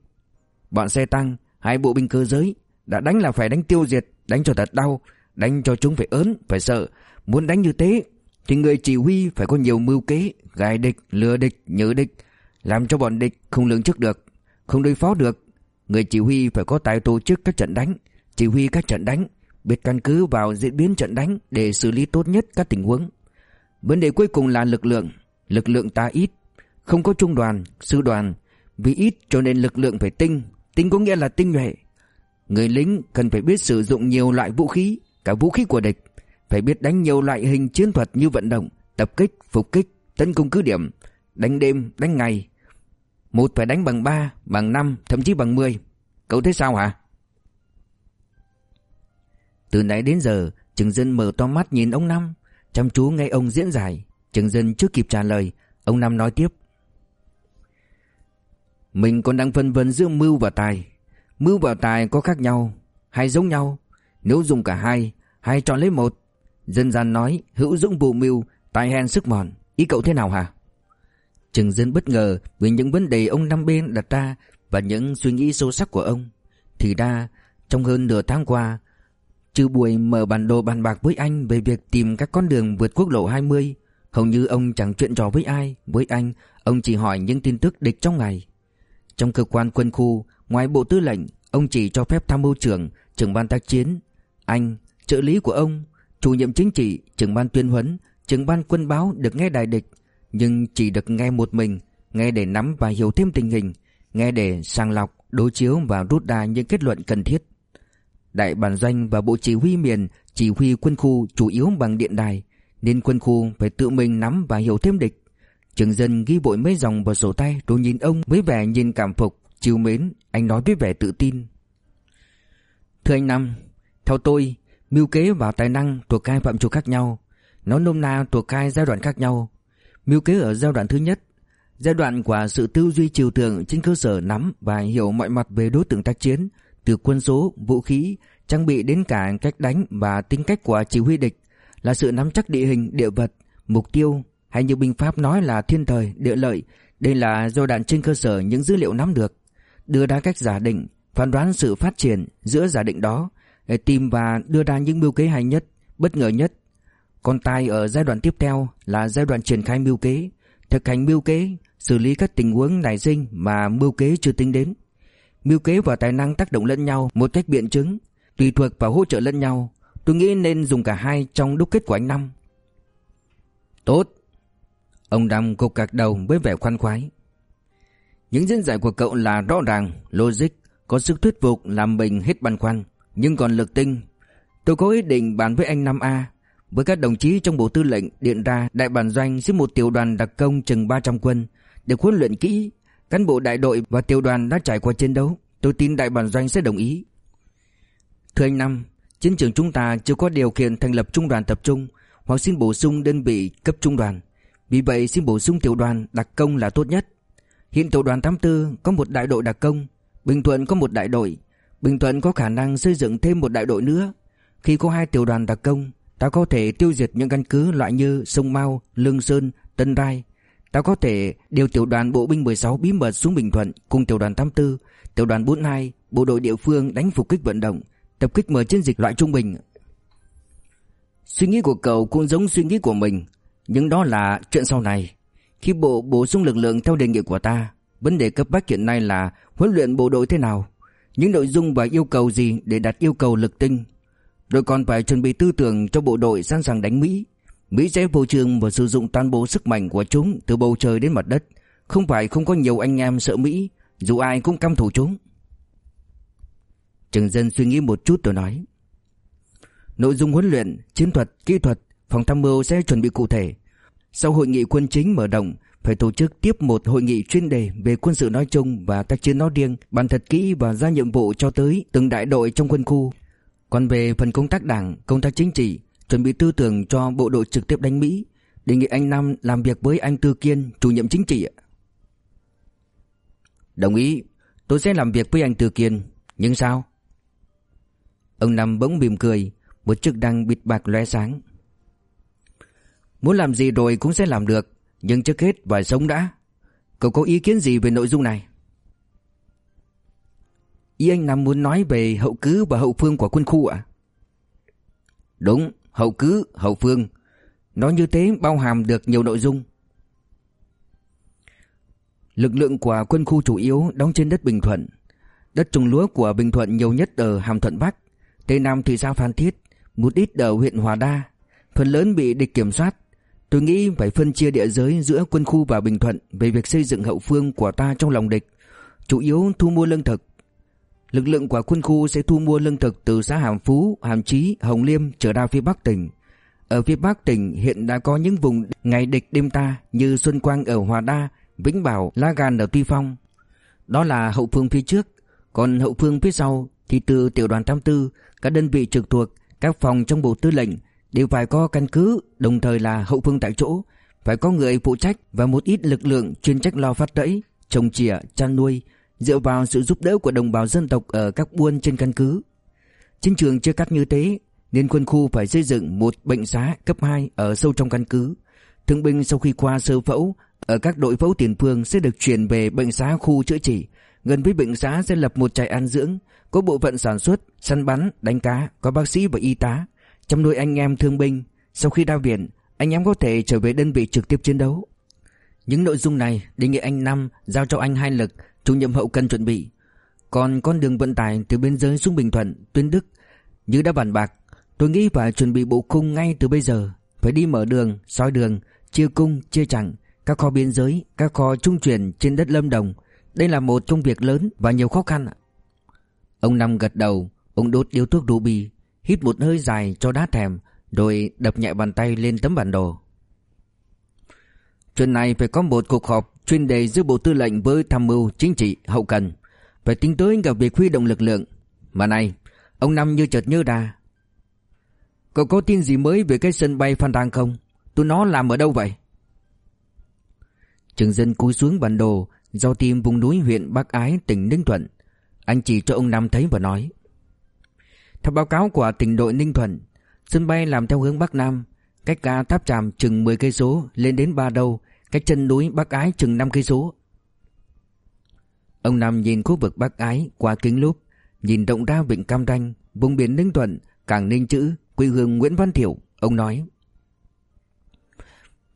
Bọn xe tăng, hai bộ binh cơ giới, đã đánh là phải đánh tiêu diệt, đánh cho thật đau, đánh cho chúng phải ớn, phải sợ. Muốn đánh như thế thì người chỉ huy phải có nhiều mưu kế, gài địch, lừa địch, nhớ địch, làm cho bọn địch không lường trước được, không đối phó được. Người chỉ huy phải có tài tổ chức các trận đánh, chỉ huy các trận đánh, biết căn cứ vào diễn biến trận đánh để xử lý tốt nhất các tình huống. Vấn đề cuối cùng là lực lượng, lực lượng ta ít, không có trung đoàn, sư đoàn, vì ít cho nên lực lượng phải tinh, tinh có nghĩa là tinh nhuệ. Người lính cần phải biết sử dụng nhiều loại vũ khí, cả vũ khí của địch, phải biết đánh nhiều loại hình chiến thuật như vận động, tập kích, phục kích, tấn công cứ điểm, đánh đêm, đánh ngày, Một phải đánh bằng 3, bằng 5, thậm chí bằng 10 Cậu thấy sao hả? Từ nãy đến giờ, Trừng Dân mở to mắt nhìn ông Năm. Chăm chú nghe ông diễn giải. Trừng Dân chưa kịp trả lời, Ông Năm nói tiếp. Mình còn đang phân vân giữa mưu và tài. Mưu và tài có khác nhau, Hay giống nhau. Nếu dùng cả hai Hay chọn lấy một. Dân gian nói, hữu dũng bù mưu, Tài hèn sức mòn. Ý cậu thế nào hả? Trừng Dân bất ngờ Vì những vấn đề ông Năm bên đặt ra Và những suy nghĩ sâu sắc của ông. Thì đa Trong hơn nửa tháng qua Trừ buổi mở bản đồ bàn bạc với anh về việc tìm các con đường vượt quốc lộ 20, hầu như ông chẳng chuyện trò với ai, với anh, ông chỉ hỏi những tin tức địch trong ngày. Trong cơ quan quân khu, ngoài bộ tư lệnh, ông chỉ cho phép tham mưu trưởng, trưởng ban tác chiến, anh, trợ lý của ông, chủ nhiệm chính trị, trưởng ban tuyên huấn, trưởng ban quân báo được nghe đài địch, nhưng chỉ được nghe một mình, nghe để nắm và hiểu thêm tình hình, nghe để sàng lọc, đối chiếu và rút ra những kết luận cần thiết. Đại bản doanh và bộ chỉ huy miền chỉ huy quân khu chủ yếu bằng điện đài, nên quân khu phải tự mình nắm và hiểu thêm địch. Trường dân ghi bội mấy dòng vào sổ tay rồi nhìn ông với vẻ nhìn cảm phục, chiều mến, anh nói với vẻ tự tin. Thưa anh Năm, theo tôi, mưu kế và tài năng thuộc hai phạm trù khác nhau. Nó nôm na thuộc hai giai đoạn khác nhau. Mưu kế ở giai đoạn thứ nhất, giai đoạn của sự tư duy chiều tượng trên cơ sở nắm và hiểu mọi mặt về đối tượng tác chiến, từ quân số, vũ khí, trang bị đến cả cách đánh và tính cách của chỉ huy địch là sự nắm chắc địa hình, địa vật, mục tiêu hay như binh pháp nói là thiên thời, địa lợi. Đây là do đạn trên cơ sở những dữ liệu nắm được, đưa ra cách giả định, phán đoán sự phát triển giữa giả định đó để tìm và đưa ra những mưu kế hay nhất, bất ngờ nhất. Còn tai ở giai đoạn tiếp theo là giai đoạn triển khai mưu kế, thực hành mưu kế, xử lý các tình huống nảy sinh mà mưu kế chưa tính đến. Mưu kế và tài năng tác động lẫn nhau một cách biện chứng, tùy thuộc và hỗ trợ lẫn nhau. Tôi nghĩ nên dùng cả hai trong đúc kết của anh Năm. Tốt. Ông Năm cục cạc đầu với vẻ khoan khoái. Những diễn giải của cậu là rõ ràng, logic, có sức thuyết phục làm mình hết băn khoăn, nhưng còn lực tinh. Tôi có ý định bàn với anh Năm A, với các đồng chí trong bộ tư lệnh điện ra đại bản doanh xếp một tiểu đoàn đặc công chừng 300 quân, để huấn luyện kỹ Cán bộ đại đội và tiểu đoàn đã trải qua chiến đấu. Tôi tin đại bản doanh sẽ đồng ý. Thưa anh Năm Chiến trường chúng ta chưa có điều kiện thành lập trung đoàn tập trung. Hoặc xin bổ sung đơn vị cấp trung đoàn. Vì vậy xin bổ sung tiểu đoàn đặc công là tốt nhất. Hiện tiểu đoàn 84 có một đại đội đặc công. Bình Thuận có một đại đội. Bình Thuận có khả năng xây dựng thêm một đại đội nữa. Khi có hai tiểu đoàn đặc công Ta có thể tiêu diệt những căn cứ loại như Sông Mau, Lương Sơn, Tân Rai. Ta có thể điều tiểu đoàn bộ binh 16 bí mật xuống Bình Thuận cùng tiểu đoàn 84, tiểu đoàn 42, bộ đội địa phương đánh phục kích vận động, tập kích mở chiến dịch loại trung bình. Suy nghĩ của cậu cũng giống suy nghĩ của mình, nhưng đó là chuyện sau này. Khi bộ bổ sung lực lượng theo đề nghị của ta, vấn đề cấp bách hiện nay là huấn luyện bộ đội thế nào, những nội dung và yêu cầu gì để đặt yêu cầu lực tinh. Rồi còn phải chuẩn bị tư tưởng cho bộ đội sẵn sàng đánh Mỹ, Mỹ sẽ vô trường và sử dụng toàn bộ sức mạnh của chúng từ bầu trời đến mặt đất. Không phải không có nhiều anh em sợ Mỹ, dù ai cũng căm thù chúng. Trường Dân suy nghĩ một chút rồi nói. Nội dung huấn luyện, chiến thuật, kỹ thuật, phòng tham mưu sẽ chuẩn bị cụ thể. Sau hội nghị quân chính mở rộng, phải tổ chức tiếp một hội nghị chuyên đề về quân sự nói chung và tác chiến nói riêng, bàn thật kỹ và ra nhiệm vụ cho tới từng đại đội trong quân khu. Còn về phần công tác đảng, công tác chính trị, chuẩn bị tư tưởng cho bộ đội trực tiếp đánh Mỹ, đề nghị anh Nam làm việc với anh Tư Kiên, chủ nhiệm chính trị. Đồng ý, tôi sẽ làm việc với anh Tư Kiên, nhưng sao? Ông Nam bỗng mỉm cười, một chiếc đăng bịt bạc lóe sáng. Muốn làm gì rồi cũng sẽ làm được, nhưng trước hết phải sống đã. Cậu có ý kiến gì về nội dung này? Ý anh Nam muốn nói về hậu cứ và hậu phương của quân khu ạ? Đúng, hậu cứ, hậu phương. Nó như thế bao hàm được nhiều nội dung. Lực lượng của quân khu chủ yếu đóng trên đất Bình Thuận. Đất trồng lúa của Bình Thuận nhiều nhất ở Hàm Thuận Bắc, Tây Nam thị xã Phan Thiết, một ít ở huyện Hòa Đa. Phần lớn bị địch kiểm soát. Tôi nghĩ phải phân chia địa giới giữa quân khu và Bình Thuận về việc xây dựng hậu phương của ta trong lòng địch. Chủ yếu thu mua lương thực, Lực lượng của quân khu sẽ thu mua lương thực từ xã Hàm Phú, Hàm Chí, Hồng Liêm trở ra phía Bắc tỉnh. Ở phía Bắc tỉnh hiện đã có những vùng ngày địch đêm ta như Xuân Quang ở Hòa Đa Vĩnh Bảo, La Gàn ở Tuy Phong. Đó là hậu phương phía trước, còn hậu phương phía sau thì từ tiểu đoàn 84, các đơn vị trực thuộc, các phòng trong bộ tư lệnh đều phải có căn cứ, đồng thời là hậu phương tại chỗ, phải có người phụ trách và một ít lực lượng chuyên trách lo phát rẫy, trồng chỉa, chăn nuôi, dựa vào sự giúp đỡ của đồng bào dân tộc ở các buôn trên căn cứ. Chiến trường chưa cắt như thế, nên quân khu phải xây dựng một bệnh xá cấp 2 ở sâu trong căn cứ. Thương binh sau khi qua sơ phẫu, ở các đội phẫu tiền phương sẽ được chuyển về bệnh xá khu chữa trị. Gần với bệnh xá sẽ lập một trại an dưỡng, có bộ phận sản xuất, săn bắn, đánh cá, có bác sĩ và y tá, chăm nuôi anh em thương binh. Sau khi ra viện, anh em có thể trở về đơn vị trực tiếp chiến đấu. Những nội dung này đề nghị anh Năm giao cho anh Hai Lực, chủ nhiệm hậu cần chuẩn bị. Còn con đường vận tải từ biên giới xuống Bình Thuận, Tuyên Đức, như đã bàn bạc, tôi nghĩ phải chuẩn bị bộ khung ngay từ bây giờ. Phải đi mở đường, soi đường, chia cung, chia chặng, các kho biên giới, các kho trung chuyển trên đất Lâm Đồng. Đây là một công việc lớn và nhiều khó khăn. Ông Năm gật đầu, ông đốt điếu thuốc ruby, hít một hơi dài cho đá thèm, rồi đập nhẹ bàn tay lên tấm bản đồ. Chuyện này phải có một cuộc họp chuyên đề giữa Bộ Tư lệnh với tham mưu chính trị hậu cần, phải tính tới cả việc huy động lực lượng. Mà này, ông Năm như chợt nhớ ra. Cậu có tin gì mới về cái sân bay Phan Đăng không? Tụi nó làm ở đâu vậy? Trường dân cúi xuống bản đồ do tìm vùng núi huyện Bắc Ái tỉnh Ninh Thuận. Anh chỉ cho ông Năm thấy và nói. Theo báo cáo của tỉnh đội Ninh Thuận, sân bay làm theo hướng Bắc Nam, cách ga Tháp Tràm chừng 10 cây số lên đến Ba Đâu, cách chân núi Bắc Ái chừng 5 cây số. Ông Nam nhìn khu vực Bắc Ái qua kính lúp, nhìn rộng ra vịnh Cam Ranh, vùng biển Ninh Thuận, cảng Ninh Chữ, quê hương Nguyễn Văn Thiểu, ông nói: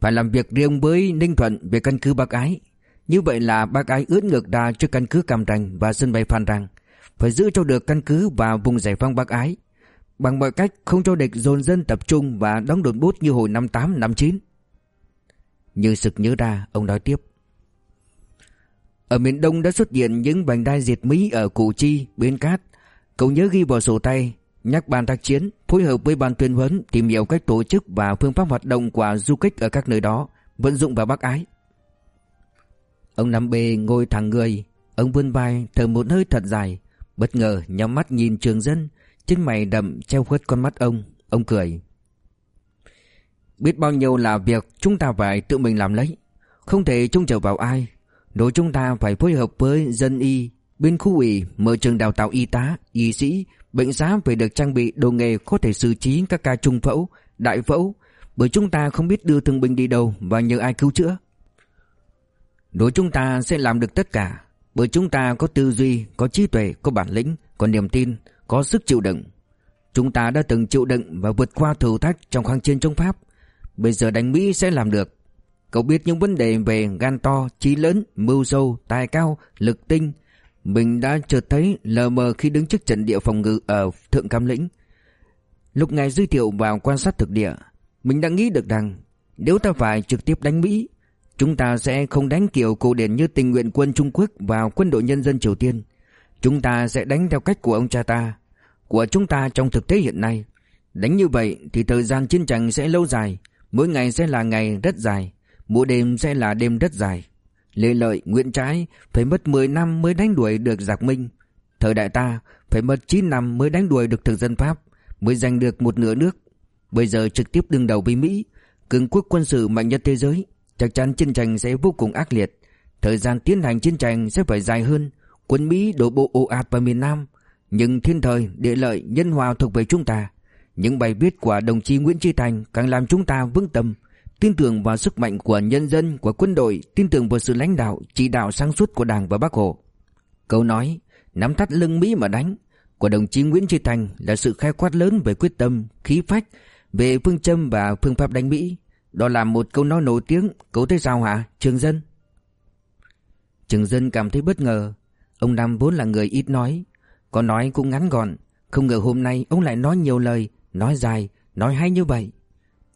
phải làm việc riêng với Ninh Thuận về căn cứ Bắc Ái. Như vậy là Bắc Ái ướt ngược ra trước căn cứ Cam Ranh và sân bay Phan Rang. Phải giữ cho được căn cứ và vùng giải phóng Bắc Ái. Bằng mọi cách không cho địch dồn dân tập trung và đóng đồn bút như hồi năm 8, năm 9. Như sực nhớ ra, ông nói tiếp. Ở miền Đông đã xuất hiện những vành đai diệt Mỹ ở Củ Chi, Bến Cát. Cậu nhớ ghi vào sổ tay nhắc ban tác chiến phối hợp với ban tuyên huấn tìm hiểu cách tổ chức và phương pháp hoạt động của du kích ở các nơi đó, vận dụng vào Bắc Ái. Ông nằm B ngồi thẳng người, ông vươn vai thở một hơi thật dài, bất ngờ nhắm mắt nhìn Trường Dân, trên mày đậm treo khuất con mắt ông, ông cười. Biết bao nhiêu là việc chúng ta phải tự mình làm lấy, không thể trông chờ vào ai, đối chúng ta phải phối hợp với dân y, bên khu ủy mở trường đào tạo y tá, y sĩ Bệnh xá phải được trang bị đồ nghề có thể xử trí các ca trung phẫu, đại phẫu bởi chúng ta không biết đưa thương binh đi đâu và nhờ ai cứu chữa. Đối chúng ta sẽ làm được tất cả bởi chúng ta có tư duy, có trí tuệ, có bản lĩnh, có niềm tin, có sức chịu đựng. Chúng ta đã từng chịu đựng và vượt qua thử thách trong kháng chiến chống Pháp. Bây giờ đánh Mỹ sẽ làm được. Cậu biết những vấn đề về gan to, trí lớn, mưu sâu, tài cao, lực tinh, mình đã chợt thấy lờ mờ khi đứng trước trận địa phòng ngự ở Thượng Cam Lĩnh. Lúc ngài giới thiệu vào quan sát thực địa, mình đã nghĩ được rằng nếu ta phải trực tiếp đánh Mỹ, chúng ta sẽ không đánh kiểu cổ điển như tình nguyện quân Trung Quốc vào quân đội nhân dân Triều Tiên. Chúng ta sẽ đánh theo cách của ông cha ta, của chúng ta trong thực tế hiện nay. Đánh như vậy thì thời gian chiến tranh sẽ lâu dài, mỗi ngày sẽ là ngày rất dài, mỗi đêm sẽ là đêm rất dài. Lê Lợi, Nguyễn Trãi phải mất 10 năm mới đánh đuổi được giặc Minh. Thời đại ta phải mất 9 năm mới đánh đuổi được thực dân Pháp, mới giành được một nửa nước. Bây giờ trực tiếp đương đầu với Mỹ, cường quốc quân sự mạnh nhất thế giới, chắc chắn chiến tranh sẽ vô cùng ác liệt. Thời gian tiến hành chiến tranh sẽ phải dài hơn, quân Mỹ đổ bộ ồ ạt vào miền Nam. Nhưng thiên thời, địa lợi, nhân hòa thuộc về chúng ta. Những bài viết của đồng chí Nguyễn Chí Thành càng làm chúng ta vững tâm, tin tưởng vào sức mạnh của nhân dân, của quân đội, tin tưởng vào sự lãnh đạo, chỉ đạo sáng suốt của Đảng và Bác Hồ. Câu nói nắm thắt lưng Mỹ mà đánh của đồng chí Nguyễn Chí Thành là sự khai quát lớn về quyết tâm, khí phách, về phương châm và phương pháp đánh Mỹ. Đó là một câu nói nổi tiếng, cậu thấy sao hả, Trường Dân? Trường Dân cảm thấy bất ngờ. Ông Nam vốn là người ít nói, có nói cũng ngắn gọn. Không ngờ hôm nay ông lại nói nhiều lời, nói dài, nói hay như vậy.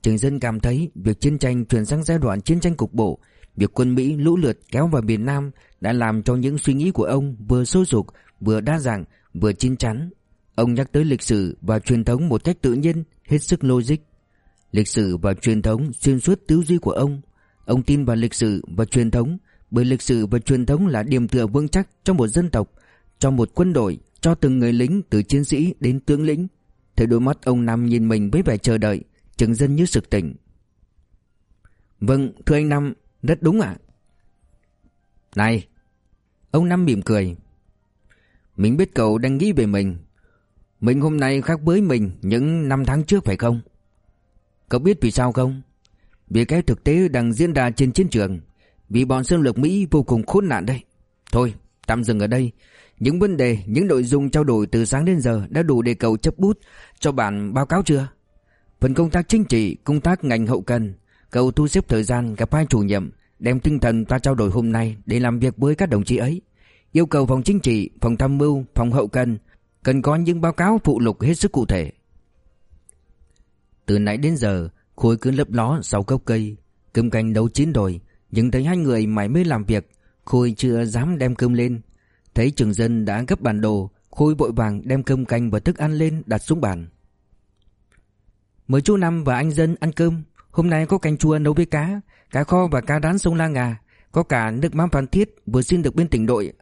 Trường dân cảm thấy việc chiến tranh chuyển sang giai đoạn chiến tranh cục bộ, việc quân Mỹ lũ lượt kéo vào miền Nam đã làm cho những suy nghĩ của ông vừa sôi sục, vừa đa dạng, vừa chín chắn. Ông nhắc tới lịch sử và truyền thống một cách tự nhiên, hết sức logic. Lịch sử và truyền thống xuyên suốt tư duy của ông. Ông tin vào lịch sử và truyền thống Bởi lịch sử và truyền thống là điểm tựa vững chắc cho một dân tộc Cho một quân đội Cho từng người lính từ chiến sĩ đến tướng lĩnh Thấy đôi mắt ông Năm nhìn mình với vẻ chờ đợi Chứng dân như sực tỉnh. Vâng thưa anh Năm Rất đúng ạ. Này. Ông Năm mỉm cười. Mình biết cậu đang nghĩ về mình. Mình hôm nay khác với mình Những năm tháng trước phải không? Cậu biết vì sao không? Vì cái thực tế đang diễn ra trên chiến trường, Vì bọn xâm lược Mỹ vô cùng khốn nạn đây. Thôi, tạm dừng ở đây. Những vấn đề, những nội dung trao đổi từ sáng đến giờ Đã đủ để cậu chấp bút. Cho bản báo cáo chưa? Phần công tác chính trị, công tác ngành hậu cần. Cậu thu xếp thời gian gặp hai chủ nhiệm Đem tinh thần ta trao đổi hôm nay Để làm việc với các đồng chí ấy. Yêu cầu phòng chính trị, phòng tham mưu, phòng hậu cần Cần có những báo cáo phụ lục hết sức cụ thể. Từ nãy đến giờ Khôi cứ lấp ló sau gốc cây. Cơm canh nấu chín rồi Nhưng thấy hai người mải mới làm việc Khôi chưa dám đem cơm lên. Thấy trường dân đã gấp bản đồ, Khôi vội vàng đem cơm canh và thức ăn lên đặt xuống bàn. Mời chú Năm và anh dân ăn cơm. Hôm nay có canh chua nấu với cá Cá kho và cá rán sông La Ngà, Có cả nước mắm phan thiết vừa xin được bên tỉnh đội.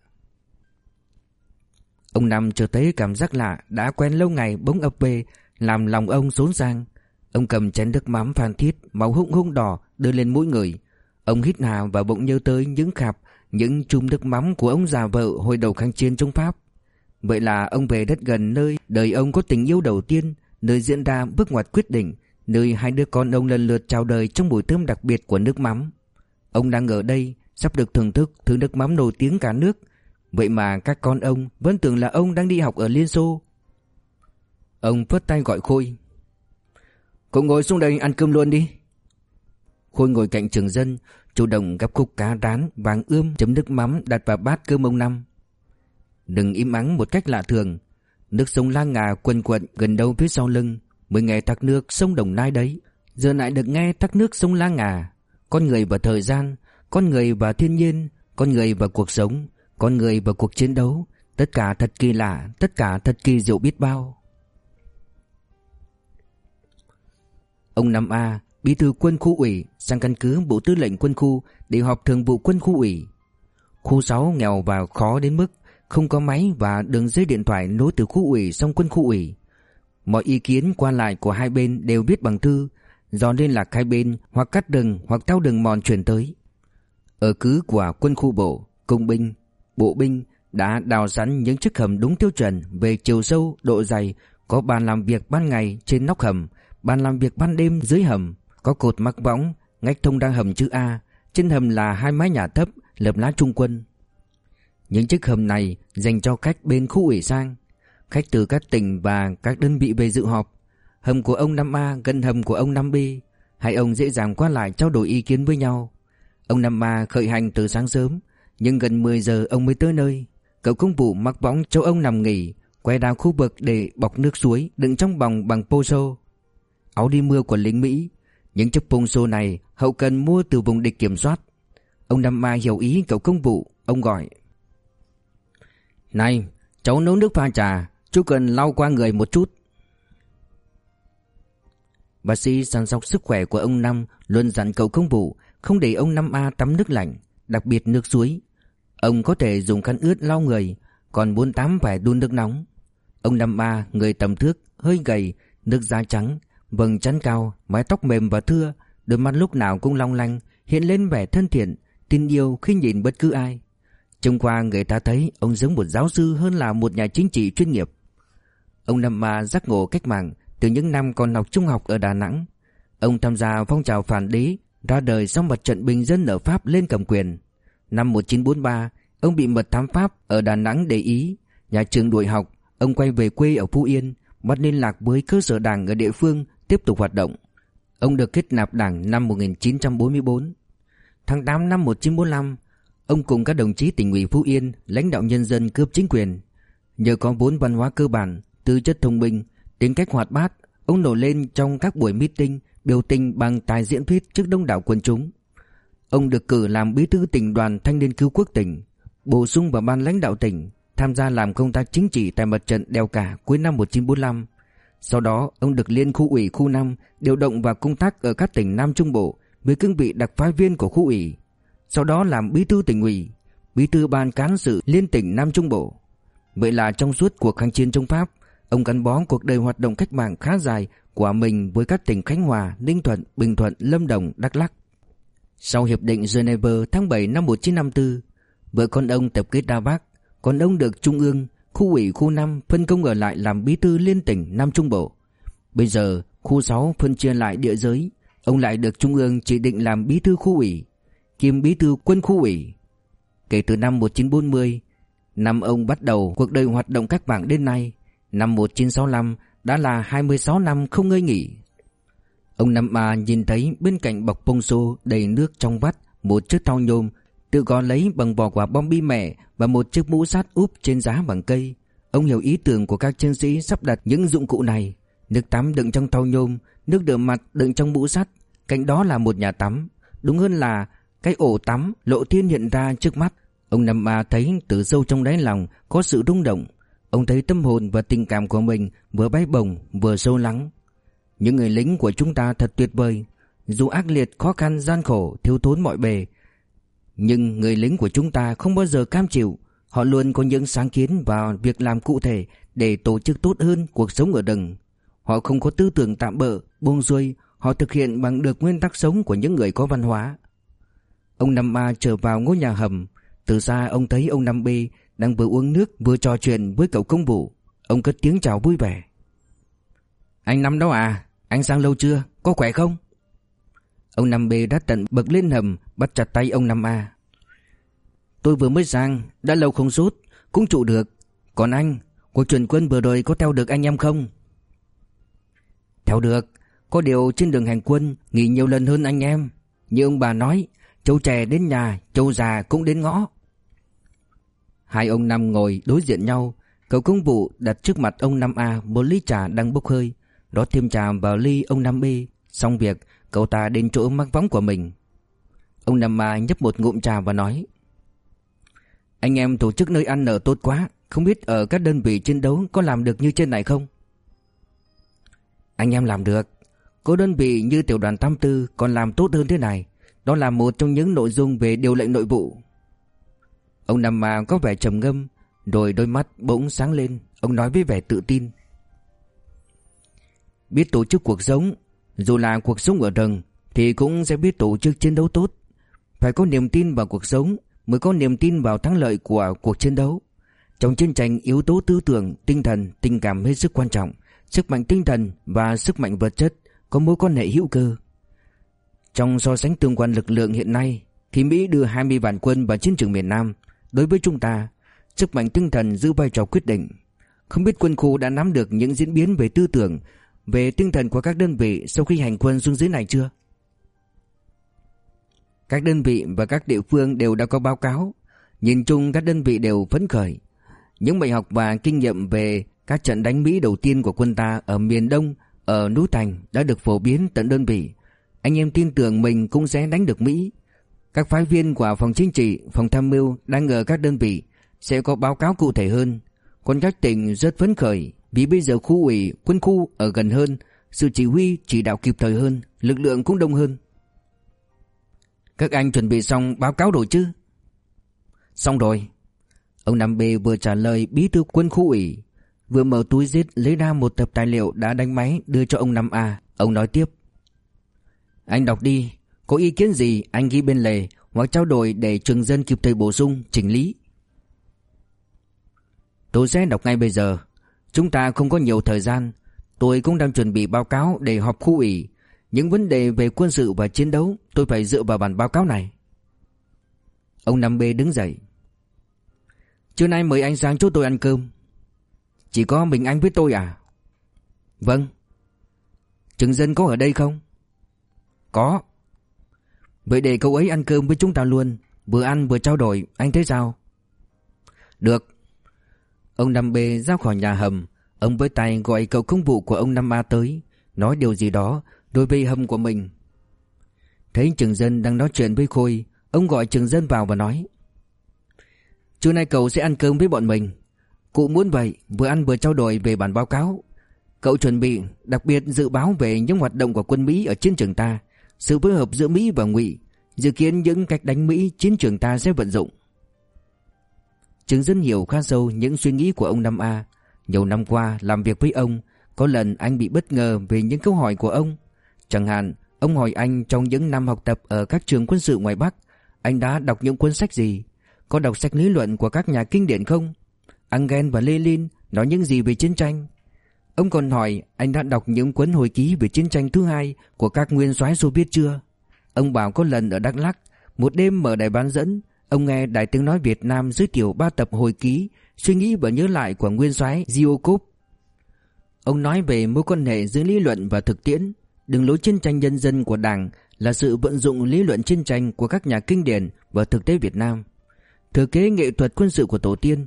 Ông Năm chợt thấy cảm giác lạ, Đã quen lâu ngày bỗng ập về, Làm lòng ông xốn sang Ông cầm chén nước mắm phan thiết Màu hung hung đỏ đưa lên mũi người. Ông hít hà và bỗng nhớ tới những khạp những chum nước mắm của ông già vợ Hồi đầu kháng chiến chống Pháp. Vậy là ông về đất gần nơi Đời ông có tình yêu đầu tiên, Nơi diễn ra bước ngoặt quyết định, Nơi hai đứa con ông lần lượt chào đời Trong buổi thơm đặc biệt của nước mắm. Ông đang ở đây, Sắp được thưởng thức thứ nước mắm nổi tiếng cả nước. Vậy mà các con ông Vẫn tưởng là ông đang đi học ở Liên Xô. Ông phất tay gọi Khôi. Cậu ngồi xuống đây ăn cơm luôn đi. Khôi ngồi cạnh trường dân Chủ động gắp khúc cá rán, vàng ươm, chấm nước mắm, đặt vào bát cơm ông Năm. Đừng im ắng một cách lạ thường. Nước sông La Ngà quần quận gần đâu phía sau lưng. Mới nghe thác nước sông Đồng Nai đấy. Giờ lại được nghe thác nước sông La Ngà. Con người và thời gian, Con người và thiên nhiên, Con người và cuộc sống, Con người và cuộc chiến đấu. Tất cả thật kỳ lạ, Tất cả thật kỳ diệu biết bao. Ông Năm A Bí thư quân khu ủy sang căn cứ Bộ Tư lệnh quân khu để họp thường vụ quân khu ủy. Khu 6 nghèo và khó đến mức không có máy và đường dây điện thoại nối từ khu ủy sang quân khu ủy. Mọi ý kiến qua lại của hai bên đều viết bằng thư, do liên lạc hai bên hoặc cắt đường hoặc theo đường mòn chuyển tới. Ở cứ của quân khu bộ, công binh, bộ binh đã đào sẵn những chiếc hầm đúng tiêu chuẩn về chiều sâu, độ dày, có bàn làm việc ban ngày trên nóc hầm, bàn làm việc ban đêm dưới hầm, có cột mắc võng, ngách thông đang hầm chữ A, trên hầm là hai mái nhà thấp lợp lá trung quân. Những chiếc hầm này dành cho khách bên khu ủy sang, khách từ các tỉnh và các đơn vị về dự họp. Hầm của ông 5A gần hầm của ông 5B, hai ông dễ dàng qua lại trao đổi ý kiến với nhau. Ông 5A khởi hành từ sáng sớm, nhưng gần 10 giờ ông mới tới nơi. Cậu công vụ mặc võng cho ông nằm nghỉ, quay đào khu vực để bọc nước suối đựng trong bòng bằng poso. Áo đi mưa của lính Mỹ, những chiếc poso này hậu cần mua từ vùng địch kiểm soát. Ông Năm A hiểu ý cậu công vụ, ông gọi. Này, cháu nấu nước pha trà, chú cần lau qua người một chút. Bác sĩ săn sóc sức khỏe của ông Năm luôn dặn cậu công vụ không để ông Năm A tắm nước lạnh, đặc biệt nước suối. Ông có thể dùng khăn ướt lau người, còn muốn tắm phải đun nước nóng. Ông Năm A người tầm thước, hơi gầy, nước da trắng, vầng trán cao, mái tóc mềm và thưa, đôi mắt lúc nào cũng long lanh, hiện lên vẻ thân thiện, tin yêu khi nhìn bất cứ ai. Trông qua người ta thấy ông giống một giáo sư hơn là một nhà chính trị chuyên nghiệp. Ông Năm Ma giác ngộ cách mạng từ những năm còn học trung học ở Đà Nẵng. Ông tham gia phong trào phản đế, ra đời sau mặt trận bình dân ở Pháp lên cầm quyền. Năm 1943, ông bị mật thám Pháp ở Đà Nẵng để ý. Nhà trường đuổi học, ông quay về quê ở Phú Yên, bắt liên lạc với cơ sở đảng ở địa phương tiếp tục hoạt động. Ông được kết nạp đảng năm 1944. Tháng 8 năm 1945, ông cùng các đồng chí tỉnh ủy Phú Yên lãnh đạo nhân dân cướp chính quyền. Nhờ có vốn văn hóa cơ bản, tư chất thông minh, tính cách hoạt bát, ông nổi lên trong các buổi meeting, biểu tình bằng tài diễn thuyết trước đông đảo quần chúng. Ông được cử làm bí thư tỉnh đoàn thanh niên cứu quốc tỉnh, bổ sung vào ban lãnh đạo tỉnh, tham gia làm công tác chính trị tại mặt trận đèo cả cuối năm 1945. Sau đó, ông được liên khu ủy khu 5 điều động vào công tác ở các tỉnh Nam Trung Bộ với cương vị đặc phái viên của khu ủy. Sau đó làm bí thư tỉnh ủy Bí thư ban cán sự liên tỉnh Nam Trung Bộ Vậy là trong suốt cuộc kháng chiến chống Pháp Ông gắn bó cuộc đời hoạt động cách mạng khá dài của mình với các tỉnh Khánh Hòa, Ninh Thuận, Bình Thuận, Lâm Đồng, Đắk Lắk. Sau Hiệp định Geneva tháng 7 năm 1954, vợ con ông tập kết Đa Bắc, còn ông được Trung ương, khu ủy khu 5 phân công ở lại làm bí thư liên tỉnh Nam Trung Bộ. Bây giờ, khu 6 phân chia lại địa giới, ông lại được Trung ương chỉ định làm bí thư khu ủy, kiêm bí thư quân khu ủy. Kể từ năm 1940, năm ông bắt đầu cuộc đời hoạt động cách mạng đến nay, năm 1965 đã là 26 năm không ngơi nghỉ. Ông Năm A nhìn thấy bên cạnh bọc bông xô đầy nước trong vắt một chiếc thau nhôm tự gò lấy bằng vỏ quả bom bi mẹ và một chiếc mũ sắt úp trên giá bằng cây. Ông hiểu ý tưởng của các chiến sĩ sắp đặt những dụng cụ này. Nước tắm đựng trong thau nhôm, nước rửa mặt đựng trong mũ sắt, cạnh đó là một nhà tắm. Đúng hơn là cái ổ tắm lộ thiên hiện ra trước mắt. Ông Năm A thấy từ sâu trong đáy lòng có sự rung động. Ông thấy tâm hồn và tình cảm của mình vừa bay bổng vừa sâu lắng. Những người lính của chúng ta thật tuyệt vời. Dù ác liệt, khó khăn, gian khổ, thiếu thốn mọi bề. Nhưng người lính của chúng ta không bao giờ cam chịu. Họ luôn có những sáng kiến và việc làm cụ thể để tổ chức tốt hơn cuộc sống ở rừng. Họ không có tư tưởng tạm bỡ, buông xuôi. Họ thực hiện bằng được nguyên tắc sống của những người có văn hóa. Ông Năm A trở vào ngôi nhà hầm. Từ xa ông thấy ông Năm B đang vừa uống nước vừa trò chuyện với cậu công vụ. Ông cất tiếng chào vui vẻ. Anh Năm đó à, anh sang lâu chưa, có khỏe không? Ông Năm B đã tận bậc lên hầm bắt chặt tay ông Năm A. Tôi vừa mới sang, đã lâu không rút cũng trụ được. Còn anh, cuộc chuyển quân vừa rồi có theo được anh em không? Theo được, có điều trên đường hành quân nghỉ nhiều lần hơn anh em. Như ông bà nói, châu trẻ đến nhà, châu già cũng đến ngõ. Hai ông Năm ngồi đối diện nhau Cậu công vụ đặt trước mặt ông Năm A Một ly trà đang bốc hơi đó thêm trà vào ly ông Năm B Xong việc cậu ta đến chỗ mắc võng của mình. Ông Nam Ma nhấp một ngụm trà và nói, Anh em tổ chức nơi ăn nở tốt quá, Không biết ở các đơn vị chiến đấu Có làm được như trên này không? Anh em làm được. Có đơn vị như tiểu đoàn 84 Còn làm tốt hơn thế này. Đó là một trong những nội dung về điều lệnh nội vụ. Ông Nam Ma có vẻ trầm ngâm, Rồi đôi mắt bỗng sáng lên. Ông nói với vẻ tự tin, Biết tổ chức cuộc sống dù là cuộc sống ở rừng Thì cũng sẽ biết tổ chức chiến đấu tốt. Phải có niềm tin vào cuộc sống Mới có niềm tin vào thắng lợi của cuộc chiến đấu. Trong chiến tranh yếu tố tư tưởng Tinh thần, tình cảm hết sức quan trọng. Sức mạnh tinh thần và sức mạnh vật chất Có mối quan hệ hữu cơ. Trong so sánh tương quan lực lượng hiện nay Khi Mỹ đưa 20 vạn quân vào chiến trường miền Nam. Đối với chúng ta, sức mạnh tinh thần giữ vai trò quyết định. Không biết quân khu đã nắm được những diễn biến về tư tưởng, về tinh thần của các đơn vị sau khi hành quân xuống dưới này chưa? Các đơn vị và các địa phương đều đã có báo cáo. Nhìn chung các đơn vị đều phấn khởi. Những bài học và kinh nghiệm về các trận đánh Mỹ đầu tiên của quân ta ở miền Đông, ở núi Thành đã được phổ biến tận đơn vị. Anh em tin tưởng mình cũng sẽ đánh được Mỹ. Các phái viên của phòng chính trị, phòng tham mưu đang ở các đơn vị sẽ có báo cáo cụ thể hơn. Còn các tỉnh rất phấn khởi vì bây giờ khu ủy, quân khu ở gần hơn, sự chỉ huy, chỉ đạo kịp thời hơn, lực lượng cũng đông hơn. Các anh chuẩn bị xong báo cáo rồi chứ? Xong rồi. Ông Nam B vừa trả lời bí thư quân khu ủy, vừa mở túi giết lấy ra một tập tài liệu đã đánh máy đưa cho ông Năm A. Ông nói tiếp. Anh đọc đi, có ý kiến gì anh ghi bên lề hoặc trao đổi để trường dân kịp thời bổ sung, chỉnh lý. Tôi sẽ đọc ngay bây giờ. Chúng ta không có nhiều thời gian. Tôi cũng đang chuẩn bị báo cáo để họp khu ủy. Những vấn đề về quân sự và chiến đấu, tôi phải dựa vào bản báo cáo này. Ông Năm B đứng dậy. Trưa nay mời anh sang chỗ tôi ăn cơm. Chỉ có mình anh với tôi à? Vâng. Trường dân có ở đây không? Có. Vậy để cậu ấy ăn cơm với chúng ta luôn Vừa ăn vừa trao đổi, Anh thấy sao Được Ông Năm B ra khỏi nhà hầm. Ông với tay gọi cậu công vụ của ông Năm A tới Nói điều gì đó Đối với hầm của mình. Thấy trường dân đang nói chuyện với Khôi Ông gọi trường dân vào và nói Trưa nay cậu sẽ ăn cơm với bọn mình. Cụ muốn vậy Vừa ăn vừa trao đổi về bản báo cáo. Cậu chuẩn bị đặc biệt dự báo về những hoạt động của quân Mỹ ở chiến trường ta sự phối hợp giữa Mỹ và Ngụy, Dự kiến những cách đánh Mỹ chiến trường ta sẽ vận dụng. Trường dân hiểu khá sâu những suy nghĩ của ông Năm A. Nhiều năm qua làm việc với ông Có lần anh bị bất ngờ về những câu hỏi của ông. Chẳng hạn Ông hỏi anh trong những năm học tập ở các trường quân sự ngoài Bắc Anh đã đọc những cuốn sách gì? Có đọc sách lý luận của các nhà kinh điển không? Engel và Lenin nói những gì về chiến tranh? Ông còn hỏi anh đã đọc những cuốn hồi ký về chiến tranh thứ hai của các nguyên soái Xô Viết chưa? Ông bảo có lần ở Đắk Lắk, một đêm mở đài bán dẫn, ông nghe Đài Tiếng Nói Việt Nam giới thiệu ba tập hồi ký, suy nghĩ và nhớ lại của nguyên soái Zhukov. Ông nói về mối quan hệ giữa lý luận và thực tiễn, đường lối chiến tranh nhân dân của Đảng là sự vận dụng lý luận chiến tranh của các nhà kinh điển và thực tế Việt Nam, thừa kế nghệ thuật quân sự của tổ tiên,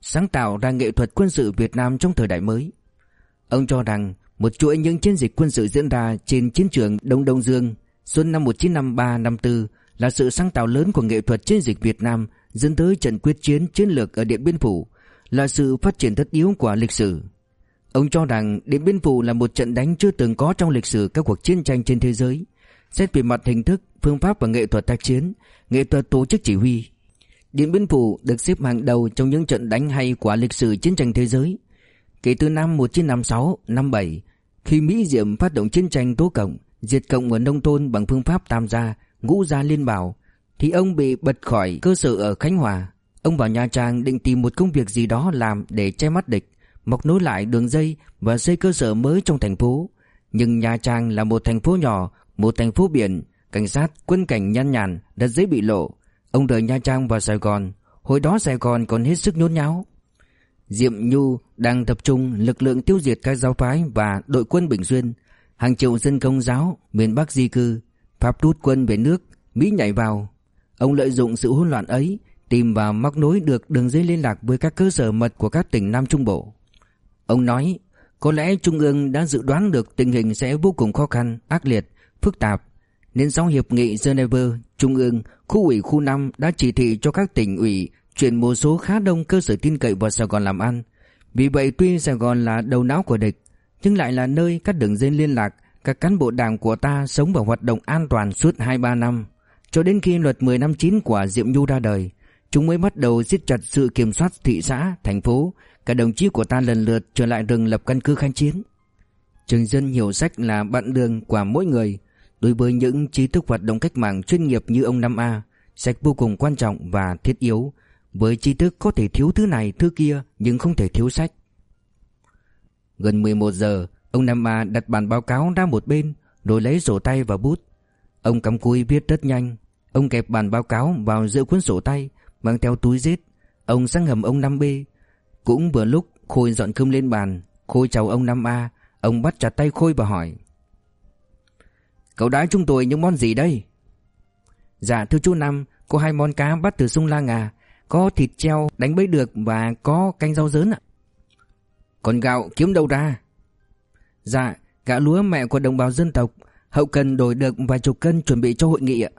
sáng tạo ra nghệ thuật quân sự Việt Nam trong thời đại mới. Ông cho rằng một chuỗi những chiến dịch quân sự diễn ra trên chiến trường Đông Đông Dương xuân năm 1953-54 là sự sáng tạo lớn của nghệ thuật chiến dịch Việt Nam dẫn tới trận quyết chiến chiến lược ở Điện Biên Phủ, là sự phát triển tất yếu của lịch sử. Ông cho rằng Điện Biên Phủ là một trận đánh chưa từng có trong lịch sử các cuộc chiến tranh trên thế giới. Xét về mặt hình thức, phương pháp và nghệ thuật tác chiến, nghệ thuật tổ chức chỉ huy. Điện Biên Phủ được xếp hàng đầu trong những trận đánh hay của lịch sử chiến tranh thế giới. Kể từ năm 1956-57, khi Mỹ Diệm phát động chiến tranh tố cộng, diệt cộng ở nông thôn bằng phương pháp tam gia, ngũ gia liên bảo, thì ông bị bật khỏi cơ sở ở Khánh Hòa. Ông vào Nha Trang định tìm một công việc gì đó làm để che mắt địch, mọc nối lại đường dây và xây cơ sở mới trong thành phố. Nhưng Nha Trang là một thành phố nhỏ, một thành phố biển, cảnh sát, quân cảnh nhăn nhản, rất dễ bị lộ. Ông rời Nha Trang vào Sài Gòn, hồi đó Sài Gòn còn hết sức nhốn nháo. Diệm Nhu đang tập trung lực lượng tiêu diệt các giáo phái và đội quân Bình Xuyên. Hàng triệu dân công giáo miền Bắc di cư, Pháp rút quân về nước, Mỹ nhảy vào. Ông lợi dụng sự hỗn loạn ấy, tìm và móc nối được đường dây liên lạc với các cơ sở mật của các tỉnh Nam Trung Bộ. Ông nói, có lẽ Trung ương đã dự đoán được tình hình sẽ vô cùng khó khăn, ác liệt, phức tạp. Nên sau hiệp nghị Geneva, Trung ương, khu ủy khu 5 đã chỉ thị cho các tỉnh ủy chuyển một số khá đông cơ sở tin cậy vào Sài Gòn làm ăn. Vì vậy tuy Sài Gòn là đầu não của địch, nhưng lại là nơi các đường dây liên lạc, các cán bộ đảng của ta sống và hoạt động an toàn suốt 2-3 năm. Cho đến khi luật 10 năm 9 của Diệm Nhu ra đời, chúng mới bắt đầu siết chặt sự kiểm soát thị xã, thành phố. Các đồng chí của ta lần lượt trở lại rừng lập căn cứ kháng chiến. Trường dân hiểu sách là bạn đường của mỗi người. Đối với những trí thức hoạt động cách mạng chuyên nghiệp như ông Năm A, sách vô cùng quan trọng và thiết yếu với trí thức có thể thiếu thứ này thứ kia nhưng không thể thiếu sách. Gần 11 giờ, ông Nam A đặt bản báo cáo ra một bên rồi lấy sổ tay và bút. Ông cắm cúi viết rất nhanh. Ông kẹp bản báo cáo vào giữa cuốn sổ tay mang theo túi giết. Ông sang hầm ông Năm B. Cũng vừa lúc Khôi dọn cơm lên bàn. Khôi chào ông Năm A. Ông bắt chặt tay Khôi và hỏi. Cậu đãi chúng tôi những món gì đây? Dạ thưa chú Năm, có hai món cá bắt từ sông La Ngà có thịt treo đánh bấy được và có canh rau dớn ạ. Còn gạo kiếm đâu ra? Dạ, gạo lúa mẹ của đồng bào dân tộc, hậu cần đổi được vài chục cân chuẩn bị cho hội nghị ạ.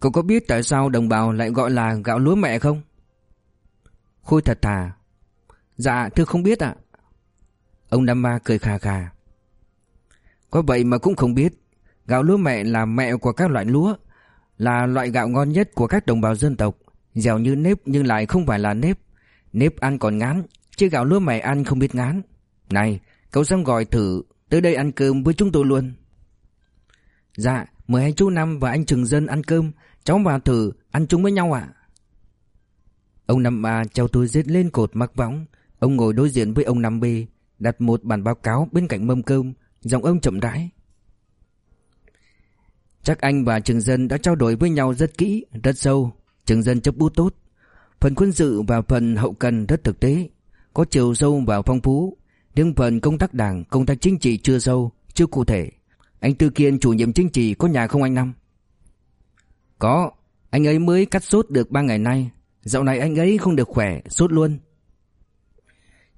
Cậu có biết tại sao đồng bào lại gọi là gạo lúa mẹ không? Khôi thật thà. Dạ, thưa không biết ạ. Ông Nam Ma cười khà khà. Có vậy mà cũng không biết. Gạo lúa mẹ là mẹ của các loại lúa, là loại gạo ngon nhất của các đồng bào dân tộc, dẻo như nếp nhưng lại không phải là nếp. Nếp ăn còn ngán, chứ gạo lúa mẹ ăn không biết ngán. Này, cậu xem gọi thử tới đây ăn cơm với chúng tôi luôn. Dạ, mời hai chú Năm và anh Trừng Dân ăn cơm, cháu vào thử ăn chung với nhau ạ. Ông Năm A treo tôi giết lên cột mặc võng, ông ngồi đối diện với ông Năm B, đặt một bản báo cáo bên cạnh mâm cơm, giọng ông chậm rãi. Chắc anh và Trường Dân đã trao đổi với nhau rất kỹ, rất sâu. Trường Dân chấp bút tốt. Phần quân sự và phần hậu cần rất thực tế, có chiều sâu và phong phú. Nhưng phần công tác đảng, công tác chính trị chưa sâu, chưa cụ thể. Anh Tư Kiên chủ nhiệm chính trị có nhà không anh Năm? Có, anh ấy mới cắt sốt được 3 ngày nay. Dạo này anh ấy không được khỏe, sốt luôn.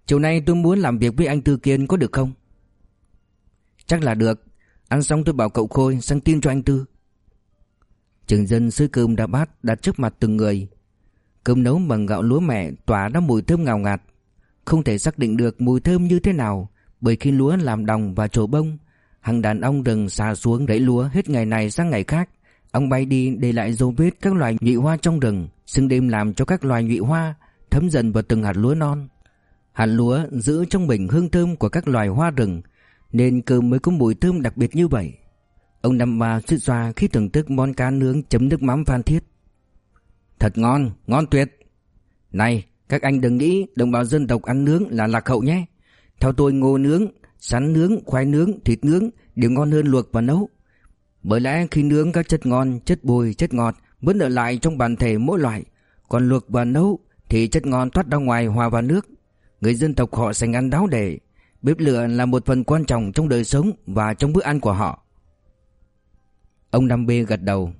Chiều nay tôi muốn làm việc với anh Tư Kiên có được không? Chắc là được, Ăn xong tôi bảo cậu Khôi sang tin cho anh Tư Trường dân sứ cơm đã bát đặt trước mặt từng người Cơm nấu bằng gạo lúa mẹ tỏa ra mùi thơm ngào ngạt không thể xác định được mùi thơm như thế nào Bởi khi lúa làm đồng và trổ bông Hàng đàn ong rừng xà xuống rẫy lúa hết ngày này sang ngày khác. Ong bay đi để lại dấu vết các loài nhụy hoa trong rừng Sương đêm làm cho các loài nhụy hoa thấm dần vào từng hạt lúa non. Hạt lúa giữ trong mình hương thơm của các loài hoa rừng Nên cơm mới có mùi thơm đặc biệt như vậy. Ông Năm Ba suýt xoa khi thưởng thức món cá nướng chấm nước mắm phan thiết. Thật ngon, ngon tuyệt. Này, các anh đừng nghĩ đồng bào dân tộc ăn nướng là lạc hậu nhé Theo tôi ngô nướng, sắn nướng, khoai nướng, thịt nướng đều ngon hơn luộc và nấu bởi lẽ khi nướng các chất ngon, chất bùi, chất ngọt vẫn ở lại trong bản thể mỗi loại, còn luộc và nấu thì chất ngon thoát ra ngoài hòa vào nước. Người dân tộc họ sành ăn đáo để, bếp lửa là một phần quan trọng trong đời sống và trong bữa ăn của họ. Ông Năm B gật đầu.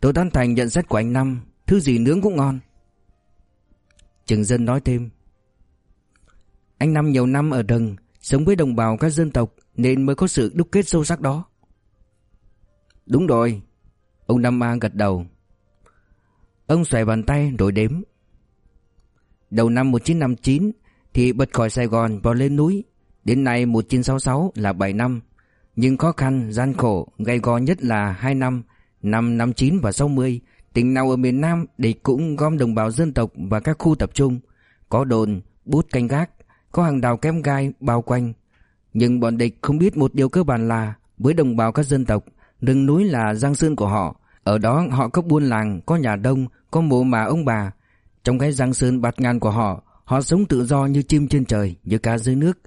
Tôi tán thành nhận xét của anh Năm, thứ gì nướng cũng ngon. Trường dân nói thêm. Anh Năm nhiều năm ở rừng, sống với đồng bào các dân tộc nên mới có sự đúc kết sâu sắc đó. Đúng rồi Ông Năm A gật đầu. Ông xoay bàn tay rồi đếm. Đầu năm 1959 Thì bật khỏi Sài Gòn vào lên núi. Đến nay 1966 là 7 năm. Nhưng khó khăn, gian khổ, gay go nhất là 2 năm Năm 59 và 60 Tỉnh nào ở miền Nam Địch cũng gom đồng bào dân tộc và các khu tập trung. Có đồn, bút canh gác Có hàng đào kém gai bao quanh. Nhưng bọn địch không biết một điều cơ bản là Với đồng bào các dân tộc Rừng núi là giang sơn của họ. Ở đó họ có buôn làng, có nhà đông, có mộ mà ông bà. Trong cái giang sơn bạt ngàn của họ Họ sống tự do như chim trên trời, như cá dưới nước.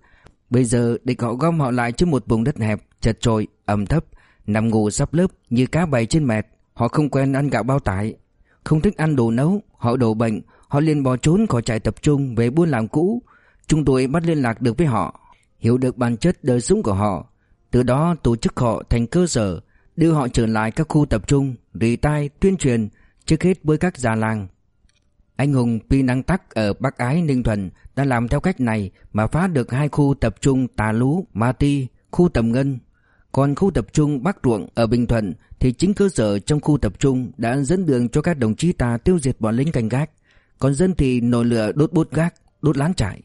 Bây giờ địch họ gom họ lại trên một vùng đất hẹp, chật trội, ẩm thấp Nằm ngủ sắp lớp như cá bày trên mệt. Họ không quen ăn gạo bao tải Không thích ăn đồ nấu, họ đổ bệnh Họ liền bỏ trốn khỏi trại tập trung về buôn làng cũ Chúng tôi bắt liên lạc được với họ Hiểu được bản chất đời sống của họ Từ đó tổ chức họ thành cơ sở đưa họ trở lại các khu tập trung, rì tai, tuyên truyền, trước hết với các già làng. Anh hùng Pi Năng Tắc ở Bắc Ái, Ninh Thuận đã làm theo cách này mà phá được hai khu tập trung Tà Lú, Ma Ti, khu Tầm Ngân. Còn khu tập trung Bắc Ruộng ở Bình Thuận thì chính cơ sở trong khu tập trung đã dẫn đường cho các đồng chí ta tiêu diệt bọn lính canh gác. Còn dân thì nổi lửa đốt bốt gác, đốt lán trại.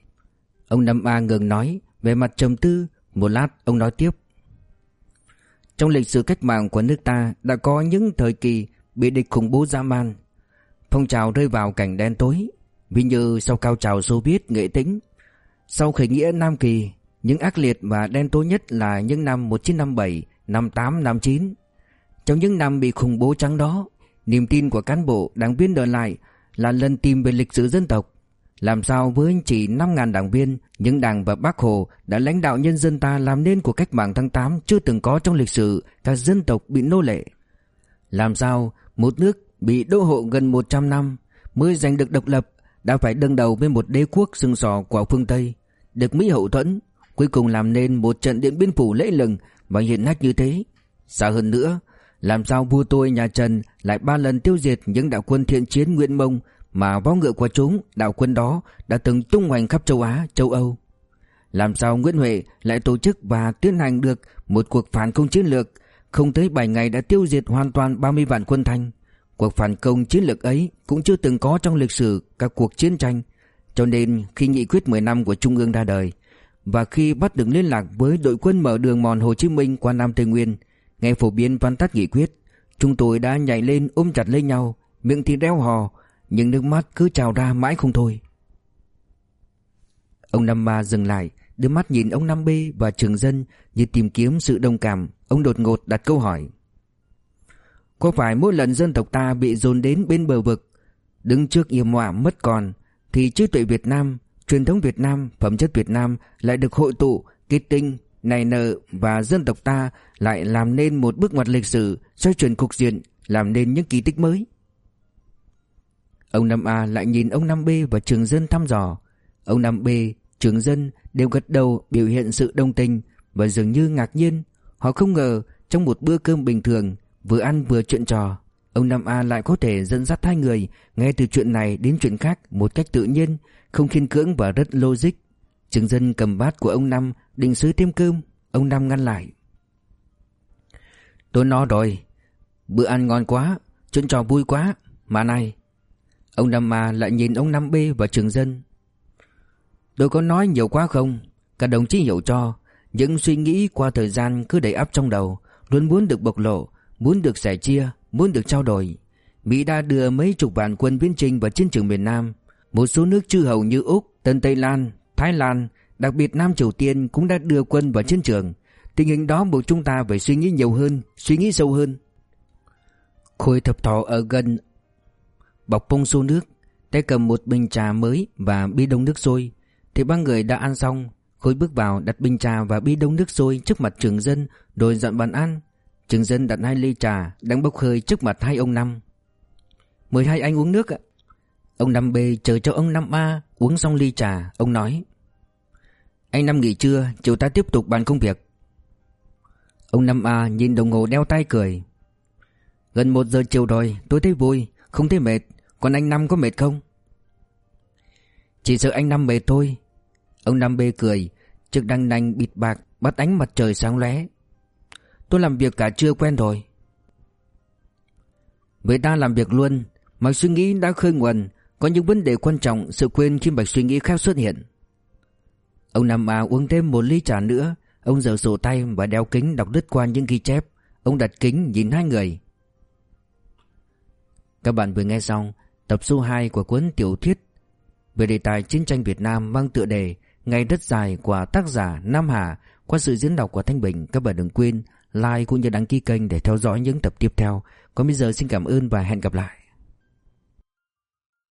Ông Năm A ngừng nói, về mặt trầm tư, một lát ông nói tiếp. Trong lịch sử cách mạng của nước ta đã có những thời kỳ bị địch khủng bố dã man. Phong trào rơi vào cảnh đen tối, vì như sau cao trào Xô Viết nghệ tĩnh. Sau khởi nghĩa Nam Kỳ, những ác liệt và đen tối nhất là những năm 1957, 58, 59. Trong những năm bị khủng bố trắng đó, niềm tin của cán bộ, đảng viên đợi lại là lần tìm về lịch sử dân tộc, làm sao với chỉ 5.000 đảng viên, những đảng và bác Hồ đã lãnh đạo nhân dân ta làm nên cuộc cách mạng tháng 8 chưa từng có trong lịch sử các dân tộc bị nô lệ. Làm sao một nước bị đô hộ gần 100 năm mới giành được độc lập đã phải đương đầu với một đế quốc sừng sò của phương Tây, được Mỹ hậu thuẫn, cuối cùng làm nên một trận điện biên phủ lễ lừng và hiện hách như thế. Xa hơn nữa, làm sao vua tôi nhà Trần lại ba lần tiêu diệt những đạo quân thiện chiến Nguyễn Mông mà võ ngựa của chúng, đạo quân đó đã từng tung hoành khắp châu Á, châu Âu. Làm sao Nguyễn Huệ lại tổ chức và tiến hành được một cuộc phản công chiến lược, không tới 7 ngày đã tiêu diệt hoàn toàn 30 vạn quân Thanh. Cuộc phản công chiến lược ấy cũng chưa từng có trong lịch sử các cuộc chiến tranh, cho nên khi nghị quyết 10 năm của Trung ương ra đời và khi bắt được liên lạc với đội quân mở đường mòn Hồ Chí Minh qua Nam Tây Nguyên, nghe phổ biến văn tắt nghị quyết, chúng tôi đã nhảy lên ôm chặt lấy nhau, miệng thì reo hò, nhưng nước mắt cứ trào ra mãi không thôi. Ông Năm Ba dừng lại, đưa mắt nhìn ông Năm B và Trường Dân như tìm kiếm sự đồng cảm. Ông đột ngột đặt câu hỏi. Có phải mỗi lần dân tộc ta bị dồn đến bên bờ vực, đứng trước yểm họa mất còn, thì trí tuệ Việt Nam, truyền thống Việt Nam, phẩm chất Việt Nam lại được hội tụ, kết tinh, này nợ và dân tộc ta lại làm nên một bước ngoặt lịch sử, xoay chuyển cục diện, làm nên những kỳ tích mới. Ông Năm A lại nhìn ông Năm B và Trường Dân thăm dò. Ông Năm B, Trường Dân đều gật đầu biểu hiện sự đồng tình và dường như ngạc nhiên. Họ không ngờ trong một bữa cơm bình thường, vừa ăn vừa chuyện trò, ông Năm A lại có thể dẫn dắt hai người nghe từ chuyện này đến chuyện khác một cách tự nhiên, không khiên cưỡng và rất logic. Trường Dân cầm bát của ông Năm định xới thêm cơm, ông Năm ngăn lại. Tôi no rồi, bữa ăn ngon quá, chuyện trò vui quá, mà này, Ông Năm A lại nhìn ông Năm B và Trường Dân. Tôi có nói nhiều quá không? Cả đồng chí hiểu cho. Những suy nghĩ qua thời gian cứ đầy áp trong đầu Luôn muốn được bộc lộ Muốn được sẻ chia Muốn được trao đổi. Mỹ đã đưa mấy chục vạn quân viễn trình vào chiến trường miền Nam. Một số nước chư hầu như Úc, Tân Tây Lan, Thái Lan Đặc biệt Nam Triều Tiên cũng đã đưa quân vào chiến trường. Tình hình đó buộc chúng ta phải suy nghĩ nhiều hơn Suy nghĩ sâu hơn. Khôi thập thọ ở gần Bọc bông xô nước Tay cầm một bình trà mới và bi đông nước sôi. Thì ba người đã ăn xong Khôi bước vào đặt bình trà và bi đông nước sôi trước mặt trường dân Rồi dọn bàn ăn. Trường dân đặt hai ly trà đang bốc hơi trước mặt hai ông Năm Mời hai anh uống nước ạ. Ông Năm B chờ cho ông Năm A uống xong ly trà, Ông nói, Anh Năm nghỉ trưa, Chiều ta tiếp tục bàn công việc. Ông Năm A nhìn đồng hồ đeo tay cười, Gần một giờ chiều rồi, tôi thấy vui, Không thấy mệt, Còn anh Năm có mệt không? Chỉ sợ anh Năm mệt thôi. Ông Năm B cười Trực đăng nành bịt bạc Bắt ánh mặt trời sáng lóe. Tôi làm việc cả trưa quen rồi. Người ta làm việc luôn Mọi suy nghĩ đã khơi nguồn có những vấn đề quan trọng, Sự quên khi mạch suy nghĩ khác xuất hiện. Ông Nam A uống thêm một ly trà nữa. Ông giờ sổ tay và đeo kính đọc đứt qua những ghi chép. Ông đặt kính nhìn hai người. Các bạn vừa nghe xong Tập số 2 của cuốn tiểu thuyết Về đề tài chiến tranh Việt Nam mang tựa đề Ngày đất dài của tác giả Nam Hà Qua sự diễn đọc của Thanh Bình. Các bạn đừng quên like cũng như đăng ký kênh để theo dõi những tập tiếp theo. Còn bây giờ xin cảm ơn và hẹn gặp lại.